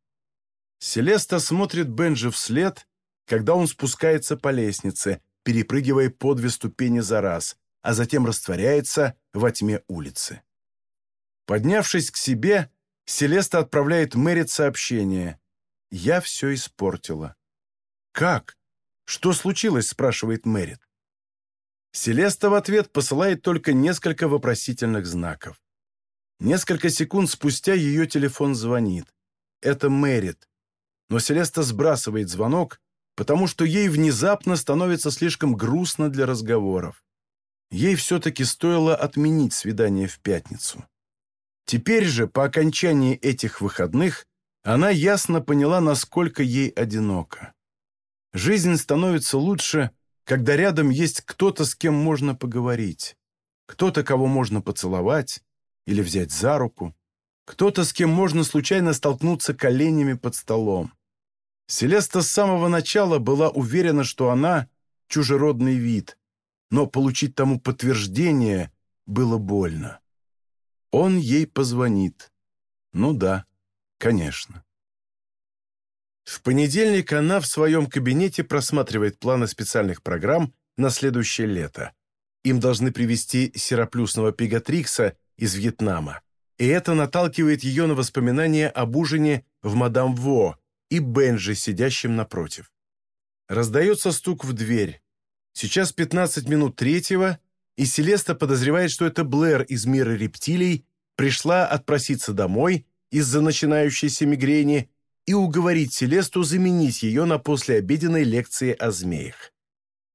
Селеста смотрит Бенджи вслед, когда он спускается по лестнице, перепрыгивая по две ступени за раз, а затем растворяется во тьме улицы. Поднявшись к себе, Селеста отправляет Мэрит сообщение. «Я все испортила». «Как? «Что случилось?» – спрашивает Мэрит. Селеста в ответ посылает только несколько вопросительных знаков. Несколько секунд спустя ее телефон звонит. Это Мэрит. Но Селеста сбрасывает звонок, потому что ей внезапно становится слишком грустно для разговоров. Ей все-таки стоило отменить свидание в пятницу. Теперь же, по окончании этих выходных, она ясно поняла, насколько ей одиноко. Жизнь становится лучше, когда рядом есть кто-то, с кем можно поговорить, кто-то, кого можно поцеловать или взять за руку, кто-то, с кем можно случайно столкнуться коленями под столом. Селеста с самого начала была уверена, что она – чужеродный вид, но получить тому подтверждение было больно. Он ей позвонит. Ну да, конечно. В понедельник она в своем кабинете просматривает планы специальных программ на следующее лето. Им должны привезти сероплюсного пегатрикса из Вьетнама, и это наталкивает ее на воспоминания об ужине в «Мадам Во», и Бенджи, сидящим напротив. Раздается стук в дверь. Сейчас 15 минут третьего, и Селеста подозревает, что это Блэр из мира рептилий пришла отпроситься домой из-за начинающейся мигрени и уговорить Селесту заменить ее на послеобеденной лекции о змеях.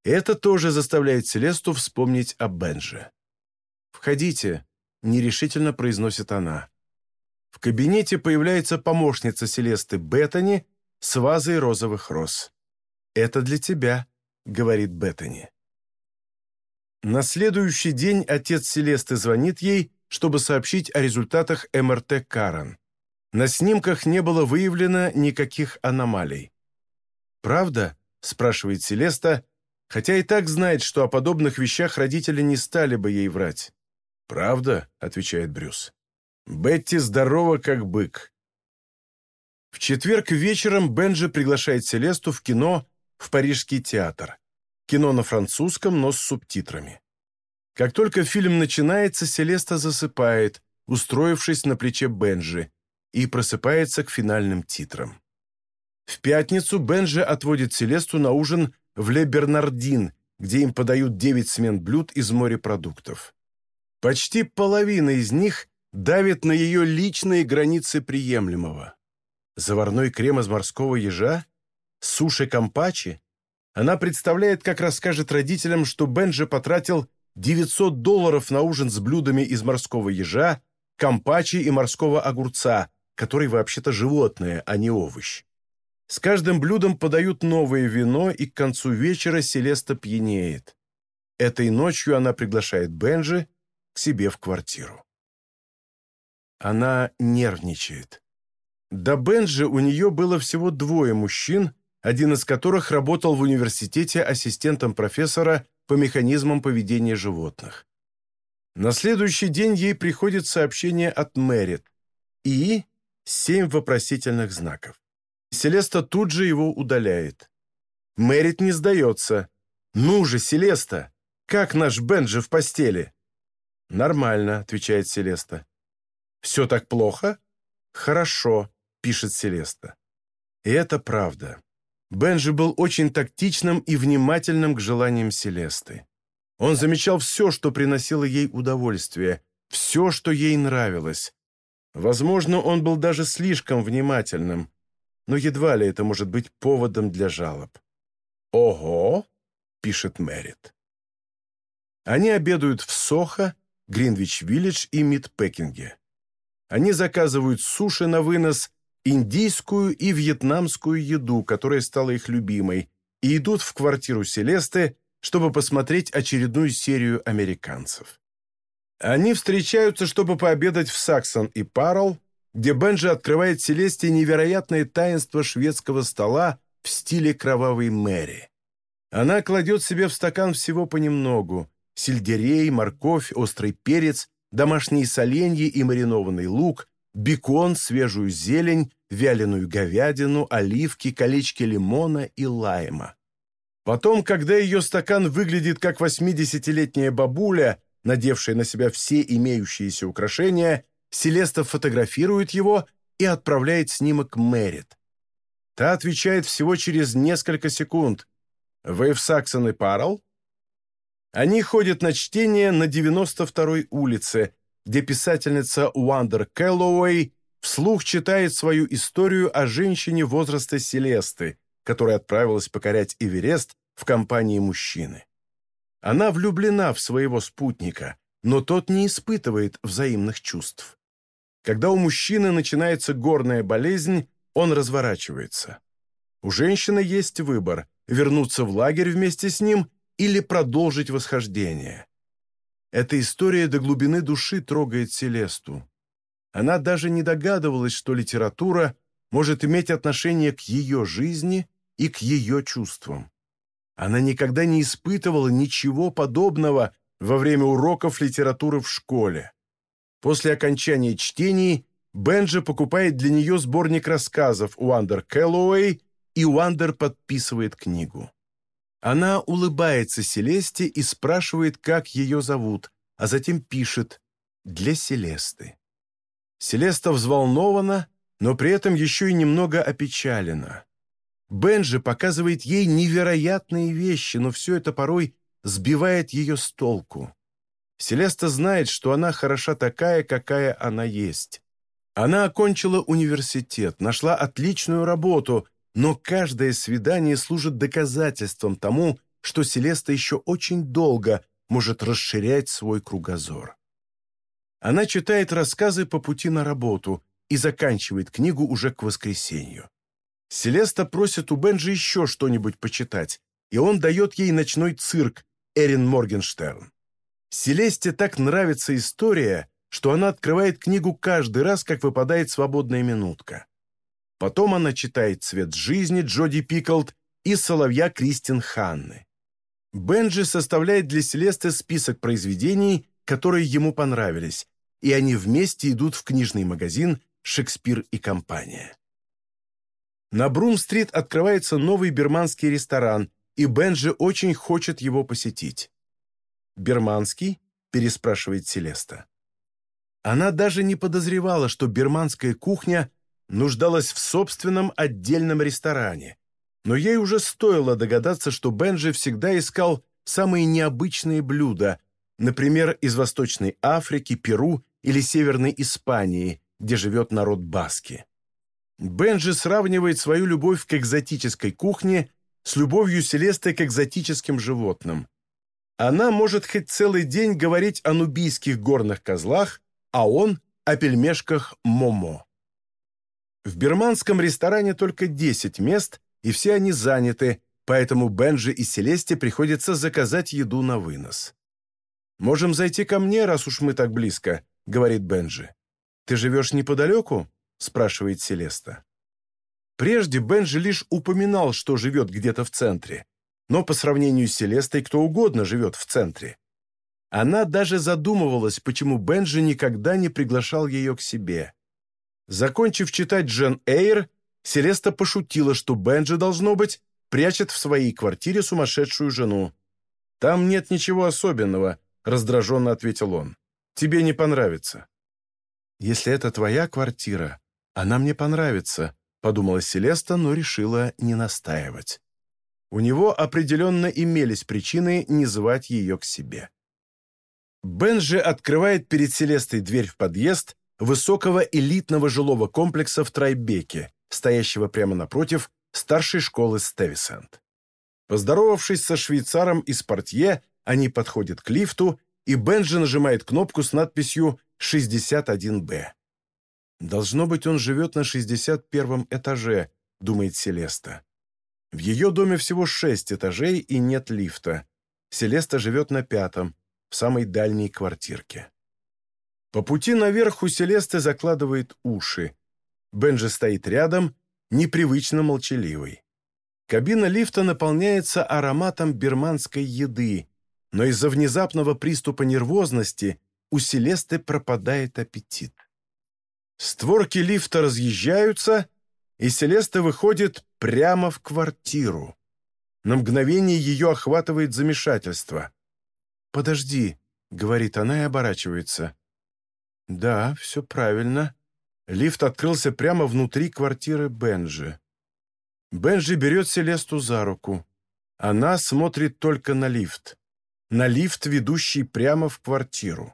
Это тоже заставляет Селесту вспомнить о Бенже. «Входите», — нерешительно произносит она. В кабинете появляется помощница Селесты Беттани с вазой розовых роз. «Это для тебя», — говорит Беттани. На следующий день отец Селесты звонит ей, чтобы сообщить о результатах МРТ Карен. На снимках не было выявлено никаких аномалий. «Правда?» – спрашивает Селеста, хотя и так знает, что о подобных вещах родители не стали бы ей врать. «Правда?» – отвечает Брюс. Бетти здорова, как бык. В четверг вечером Бенджи приглашает Селесту в кино в Парижский театр. Кино на французском, но с субтитрами. Как только фильм начинается, Селеста засыпает, устроившись на плече Бенджи, и просыпается к финальным титрам. В пятницу Бенджи отводит Селесту на ужин в Ле Бернардин, где им подают 9 смен блюд из морепродуктов. Почти половина из них давит на ее личные границы приемлемого. Заварной крем из морского ежа? Суши кампачи? Она представляет, как расскажет родителям, что Бенджи потратил 900 долларов на ужин с блюдами из морского ежа, кампачи и морского огурца, который вообще-то животное, а не овощ. С каждым блюдом подают новое вино, и к концу вечера Селеста пьянеет. Этой ночью она приглашает Бенджи к себе в квартиру. Она нервничает. До Бенджи у нее было всего двое мужчин, один из которых работал в университете ассистентом профессора по механизмам поведения животных. На следующий день ей приходит сообщение от Мэрит и семь вопросительных знаков. Селеста тут же его удаляет. Мэрит не сдается. «Ну же, Селеста! Как наш Бенджи в постели?» «Нормально», — отвечает Селеста. «Все так плохо?» «Хорошо», — пишет Селеста. И это правда. Бенджи был очень тактичным и внимательным к желаниям Селесты. Он замечал все, что приносило ей удовольствие, все, что ей нравилось. Возможно, он был даже слишком внимательным, но едва ли это может быть поводом для жалоб. «Ого!» — пишет Мэрит. Они обедают в Сохо, Гринвич-Виллидж и Мидпекинге. Они заказывают суши на вынос, индийскую и вьетнамскую еду, которая стала их любимой, и идут в квартиру Селесты, чтобы посмотреть очередную серию американцев. Они встречаются, чтобы пообедать в Саксон и Парл, где Бенджи открывает Селесте невероятное таинство шведского стола в стиле кровавой Мэри. Она кладет себе в стакан всего понемногу – сельдерей, морковь, острый перец, домашние соленья и маринованный лук, бекон, свежую зелень, вяленую говядину, оливки, колечки лимона и лайма. Потом, когда ее стакан выглядит как восьмидесятилетняя бабуля, надевшая на себя все имеющиеся украшения, Селеста фотографирует его и отправляет снимок Мэрит. Та отвечает всего через несколько секунд. «Вы в Саксон и Парл?» Они ходят на чтение на 92-й улице, где писательница Уандер Кэллоуэй вслух читает свою историю о женщине возраста Селесты, которая отправилась покорять Эверест в компании мужчины. Она влюблена в своего спутника, но тот не испытывает взаимных чувств. Когда у мужчины начинается горная болезнь, он разворачивается. У женщины есть выбор – вернуться в лагерь вместе с ним или продолжить восхождение. Эта история до глубины души трогает Селесту. Она даже не догадывалась, что литература может иметь отношение к ее жизни и к ее чувствам. Она никогда не испытывала ничего подобного во время уроков литературы в школе. После окончания чтений Бенджи покупает для нее сборник рассказов Уандер Кэллоуэй, и Уандер подписывает книгу. Она улыбается Селесте и спрашивает, как ее зовут, а затем пишет «Для Селесты». Селеста взволнована, но при этом еще и немного опечалена. Бенджи показывает ей невероятные вещи, но все это порой сбивает ее с толку. Селеста знает, что она хороша такая, какая она есть. Она окончила университет, нашла отличную работу, но каждое свидание служит доказательством тому, что Селеста еще очень долго может расширять свой кругозор. Она читает рассказы по пути на работу и заканчивает книгу уже к воскресенью. Селеста просит у Бенджи еще что-нибудь почитать, и он дает ей ночной цирк Эрин Моргенштерн. Селесте так нравится история, что она открывает книгу каждый раз, как выпадает свободная минутка. Потом она читает «Цвет жизни» Джоди Пиклд и «Соловья» Кристин Ханны. Бенджи составляет для Селесты список произведений, которые ему понравились, и они вместе идут в книжный магазин «Шекспир и компания». На Брум-стрит открывается новый бирманский ресторан, и Бенджи очень хочет его посетить. «Бирманский?» – переспрашивает Селеста. Она даже не подозревала, что бирманская кухня нуждалась в собственном отдельном ресторане, но ей уже стоило догадаться, что Бенджи всегда искал самые необычные блюда, например, из Восточной Африки, Перу или Северной Испании, где живет народ баски. Бенджи сравнивает свою любовь к экзотической кухне с любовью Селесты к экзотическим животным. Она может хоть целый день говорить о нубийских горных козлах, а он о пельмешках момо. В бирманском ресторане только 10 мест, и все они заняты, поэтому Бенджи и Селесте приходится заказать еду на вынос. «Можем зайти ко мне, раз уж мы так близко», — говорит Бенджи. «Ты живешь неподалеку?» — спрашивает Селеста. Прежде Бенджи лишь упоминал, что живет где-то в центре, но по сравнению с Селестой кто угодно живет в центре. Она даже задумывалась, почему Бенджи никогда не приглашал ее к себе. Закончив читать Джен Эйр, Селеста пошутила, что Бенджи, должно быть, прячет в своей квартире сумасшедшую жену. «Там нет ничего особенного», — раздраженно ответил он. «Тебе не понравится». «Если это твоя квартира, она мне понравится», — подумала Селеста, но решила не настаивать. У него определенно имелись причины не звать ее к себе. Бенджи открывает перед Селестой дверь в подъезд высокого элитного жилого комплекса в Трайбеке, стоящего прямо напротив старшей школы Стевисент. Поздоровавшись со швейцаром из портье, они подходят к лифту, и Бенджи нажимает кнопку с надписью 61Б. «Должно быть, он живет на 61 этаже», — думает Селеста. В ее доме всего шесть этажей и нет лифта. Селеста живет на пятом, в самой дальней квартирке. По пути наверх у Селесты закладывает уши. Бенджи стоит рядом, непривычно молчаливый. Кабина лифта наполняется ароматом бирманской еды, но из-за внезапного приступа нервозности у Селесты пропадает аппетит. Створки лифта разъезжаются, и Селеста выходит прямо в квартиру. На мгновение ее охватывает замешательство. «Подожди», — говорит она и оборачивается. «Да, все правильно». Лифт открылся прямо внутри квартиры Бенджи. Бенджи берет Селесту за руку. Она смотрит только на лифт. На лифт, ведущий прямо в квартиру.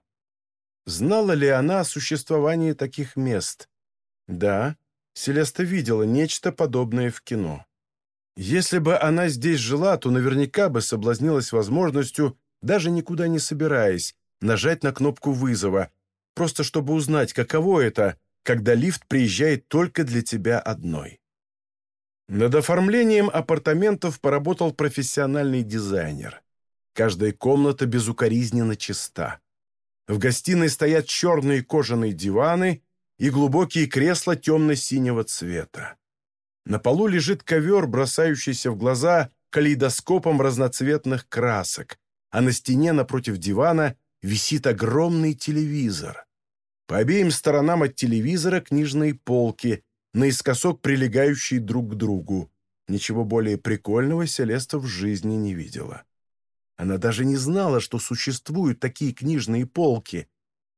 Знала ли она о существовании таких мест? Да, Селеста видела нечто подобное в кино. Если бы она здесь жила, то наверняка бы соблазнилась возможностью, даже никуда не собираясь, нажать на кнопку вызова, просто чтобы узнать, каково это, когда лифт приезжает только для тебя одной. Над оформлением апартаментов поработал профессиональный дизайнер. Каждая комната безукоризненно чиста. В гостиной стоят черные кожаные диваны и глубокие кресла темно-синего цвета. На полу лежит ковер, бросающийся в глаза калейдоскопом разноцветных красок, а на стене напротив дивана висит огромный телевизор. По обеим сторонам от телевизора книжные полки, наискосок прилегающие друг к другу. Ничего более прикольного Селеста в жизни не видела. Она даже не знала, что существуют такие книжные полки.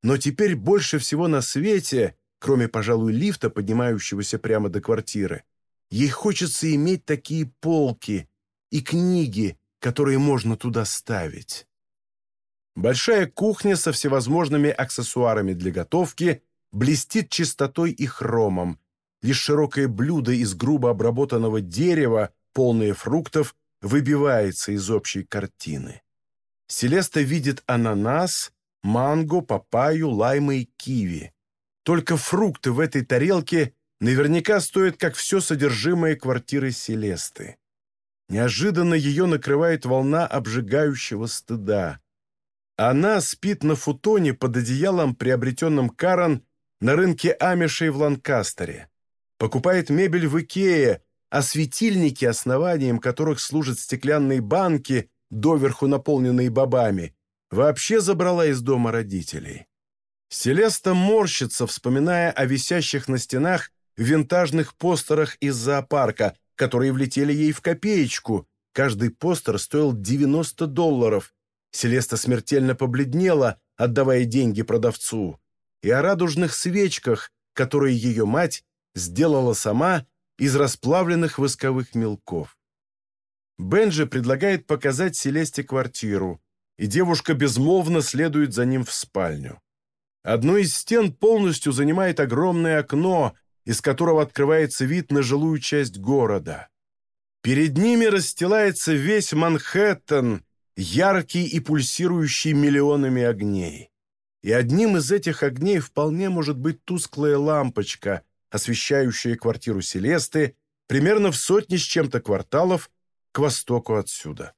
Но теперь больше всего на свете, кроме, пожалуй, лифта, поднимающегося прямо до квартиры, ей хочется иметь такие полки и книги, которые можно туда ставить. Большая кухня со всевозможными аксессуарами для готовки блестит чистотой и хромом. Лишь широкое блюдо из грубо обработанного дерева, полное фруктов, выбивается из общей картины. Селеста видит ананас, манго, папайю, лаймы и киви. Только фрукты в этой тарелке наверняка стоят, как все содержимое квартиры Селесты. Неожиданно ее накрывает волна обжигающего стыда. Она спит на футоне под одеялом, приобретенным Карен на рынке Амишей в Ланкастере. Покупает мебель в Икее, а светильники, основанием которых служат стеклянные банки, доверху наполненные бобами, вообще забрала из дома родителей. Селеста морщится, вспоминая о висящих на стенах винтажных постерах из зоопарка, которые влетели ей в копеечку. Каждый постер стоил 90 долларов. Селеста смертельно побледнела, отдавая деньги продавцу. И о радужных свечках, которые ее мать сделала сама из расплавленных восковых мелков. Бенджи предлагает показать Селесте квартиру, и девушка безмолвно следует за ним в спальню. Одно из стен полностью занимает огромное окно, из которого открывается вид на жилую часть города. Перед ними расстилается весь Манхэттен, яркий и пульсирующий миллионами огней. И одним из этих огней вполне может быть тусклая лампочка, освещающая квартиру Селесты примерно в сотне с чем-то кварталов к востоку отсюда.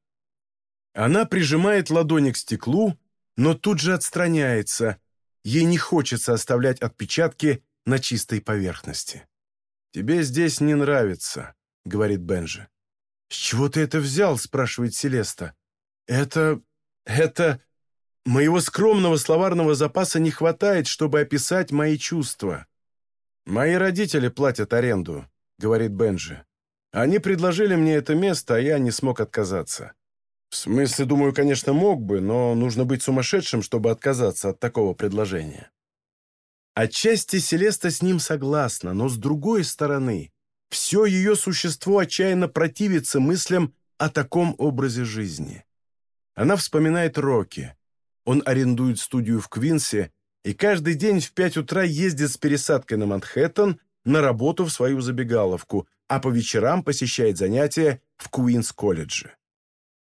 Она прижимает ладони к стеклу, но тут же отстраняется. Ей не хочется оставлять отпечатки на чистой поверхности. «Тебе здесь не нравится», — говорит Бенжи. «С чего ты это взял?» — спрашивает Селеста. «Это... это... Моего скромного словарного запаса не хватает, чтобы описать мои чувства». «Мои родители платят аренду», — говорит Бенжи. «Они предложили мне это место, а я не смог отказаться». «В смысле, думаю, конечно, мог бы, но нужно быть сумасшедшим, чтобы отказаться от такого предложения». Отчасти Селеста с ним согласна, но с другой стороны, все ее существо отчаянно противится мыслям о таком образе жизни. Она вспоминает Рокки. Он арендует студию в Квинсе и каждый день в пять утра ездит с пересадкой на Манхэттен на работу в свою забегаловку, а по вечерам посещает занятия в Куинс-колледже.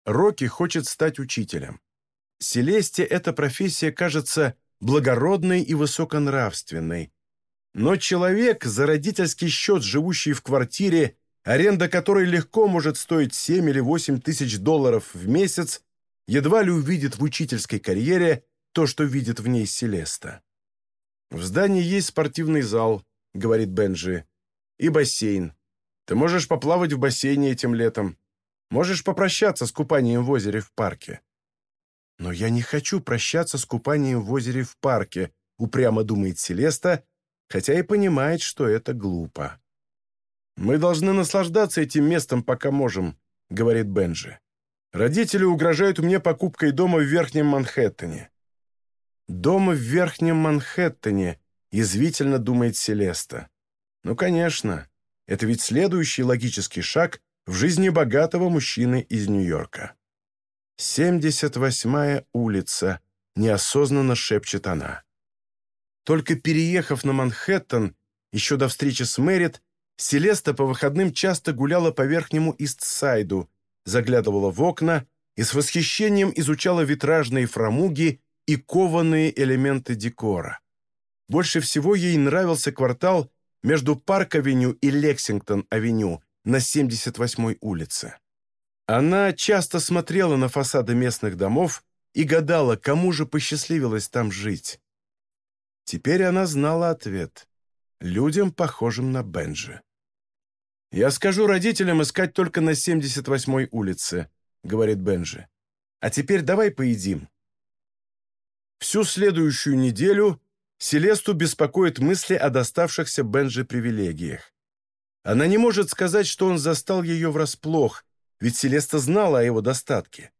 Рокки хочет стать учителем. Селесте эта профессия кажется благородной и высоконравственной. Но человек, за родительский счет живущий в квартире, аренда которой легко может стоить 7 или 8 тысяч долларов в месяц, едва ли увидит в учительской карьере то, что видит в ней Селеста. «В здании есть спортивный зал», — говорит Бенджи, — «и бассейн. Ты можешь поплавать в бассейне этим летом. Можешь попрощаться с купанием в озере в парке. «Но я не хочу прощаться с купанием в озере в парке», упрямо думает Селеста, хотя и понимает, что это глупо. «Мы должны наслаждаться этим местом, пока можем», — говорит Бенджи. «Родители угрожают мне покупкой дома в Верхнем Манхэттене». «Дома в Верхнем Манхэттене», — язвительно думает Селеста. «Ну, конечно, это ведь следующий логический шаг в жизни богатого мужчины из Нью-Йорка. «Семьдесят восьмая улица», — неосознанно шепчет она. Только переехав на Манхэттен, еще до встречи с Мэрит, Селеста по выходным часто гуляла по верхнему Истсайду, заглядывала в окна и с восхищением изучала витражные фрамуги и кованые элементы декора. Больше всего ей нравился квартал между Парк-авеню и Лексингтон-авеню на 78-й улице. Она часто смотрела на фасады местных домов и гадала, кому же посчастливилось там жить. Теперь она знала ответ. Людям, похожим на Бенджи. «Я скажу родителям искать только на 78-й улице», — говорит Бенджи. «А теперь давай поедим». Всю следующую неделю Селесту беспокоит мысли о доставшихся Бенджи привилегиях. Она не может сказать, что он застал ее врасплох, ведь Селеста знала о его достатке.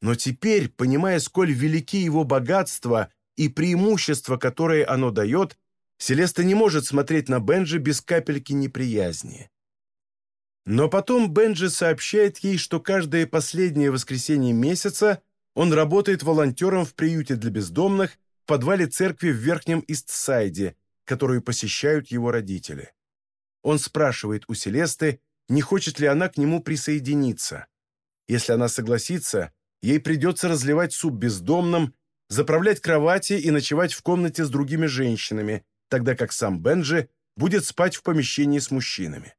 Но теперь, понимая, сколь велики его богатства и преимущества, которые оно дает, Селеста не может смотреть на Бенджи без капельки неприязни. Но потом Бенджи сообщает ей, что каждое последнее воскресенье месяца он работает волонтером в приюте для бездомных в подвале церкви в Верхнем Истсайде, которую посещают его родители. Он спрашивает у Селесты, не хочет ли она к нему присоединиться. Если она согласится, ей придется разливать суп бездомным, заправлять кровати и ночевать в комнате с другими женщинами, тогда как сам Бенджи будет спать в помещении с мужчинами.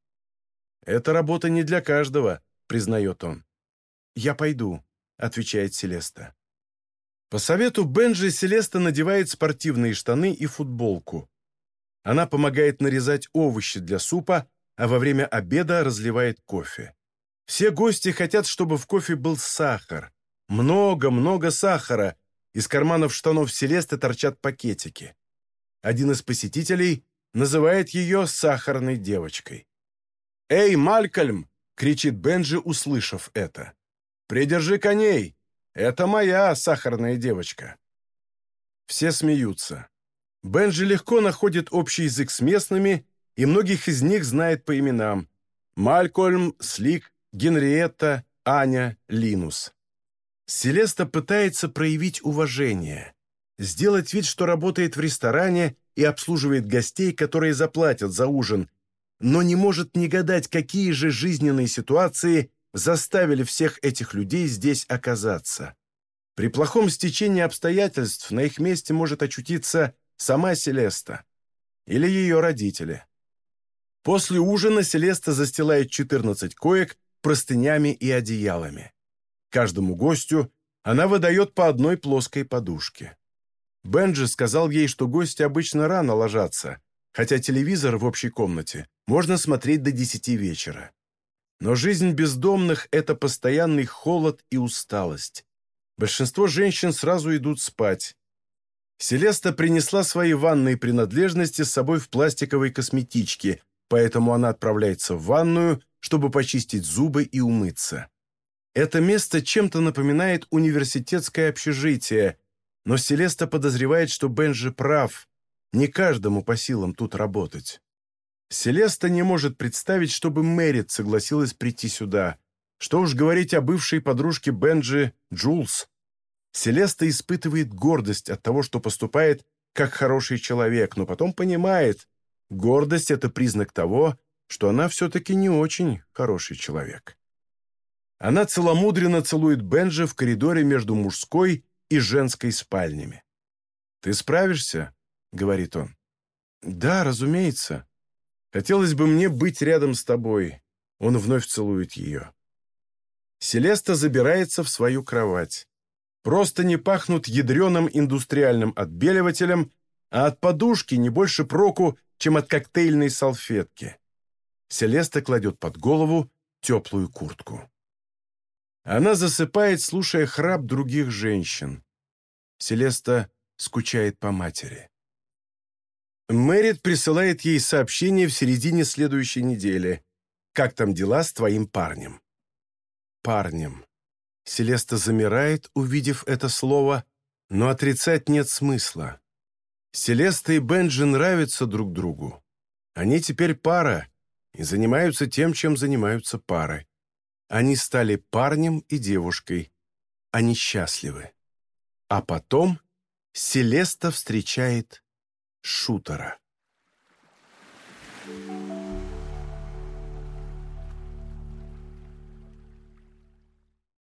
«Это работа не для каждого», — признает он. «Я пойду», — отвечает Селеста. По совету Бенджи Селеста надевает спортивные штаны и футболку. Она помогает нарезать овощи для супа, а во время обеда разливает кофе. Все гости хотят, чтобы в кофе был сахар. Много-много сахара. Из карманов штанов Селесты торчат пакетики. Один из посетителей называет ее сахарной девочкой. «Эй, Малькольм!» — кричит Бенджи, услышав это. «Придержи коней! Это моя сахарная девочка!» Все смеются. Бенджи легко находит общий язык с местными, и многих из них знает по именам. Малькольм, Слик, Генриетта, Аня, Линус. Селеста пытается проявить уважение, сделать вид, что работает в ресторане и обслуживает гостей, которые заплатят за ужин, но не может не гадать, какие же жизненные ситуации заставили всех этих людей здесь оказаться. При плохом стечении обстоятельств на их месте может очутиться сама Селеста или ее родители. После ужина Селеста застилает 14 коек простынями и одеялами. Каждому гостю она выдает по одной плоской подушке. Бенджи сказал ей, что гости обычно рано ложатся, хотя телевизор в общей комнате можно смотреть до десяти вечера. Но жизнь бездомных – это постоянный холод и усталость. Большинство женщин сразу идут спать. Селеста принесла свои ванные принадлежности с собой в пластиковой косметичке, поэтому она отправляется в ванную, чтобы почистить зубы и умыться. Это место чем-то напоминает университетское общежитие, но Селеста подозревает, что Бенджи прав. Не каждому по силам тут работать. Селеста не может представить, чтобы Мэрит согласилась прийти сюда. Что уж говорить о бывшей подружке Бенджи Джулс. Селеста испытывает гордость от того, что поступает как хороший человек, но потом понимает, гордость – это признак того, что она все-таки не очень хороший человек. Она целомудренно целует Бенджи в коридоре между мужской и женской спальнями. «Ты справишься?» — говорит он. «Да, разумеется. Хотелось бы мне быть рядом с тобой». Он вновь целует ее. Селеста забирается в свою кровать. Просто не пахнут ядреным индустриальным отбеливателем, а от подушки не больше проку, чем от коктейльной салфетки. Селеста кладет под голову теплую куртку. Она засыпает, слушая храп других женщин. Селеста скучает по матери. Мэрит присылает ей сообщение в середине следующей недели. «Как там дела с твоим парнем?» «Парнем». Селеста замирает, увидев это слово, но отрицать нет смысла. Селеста и Бенджи нравятся друг другу. Они теперь пара и занимаются тем, чем занимаются пары. Они стали парнем и девушкой. Они счастливы. А потом Селеста встречает шутера.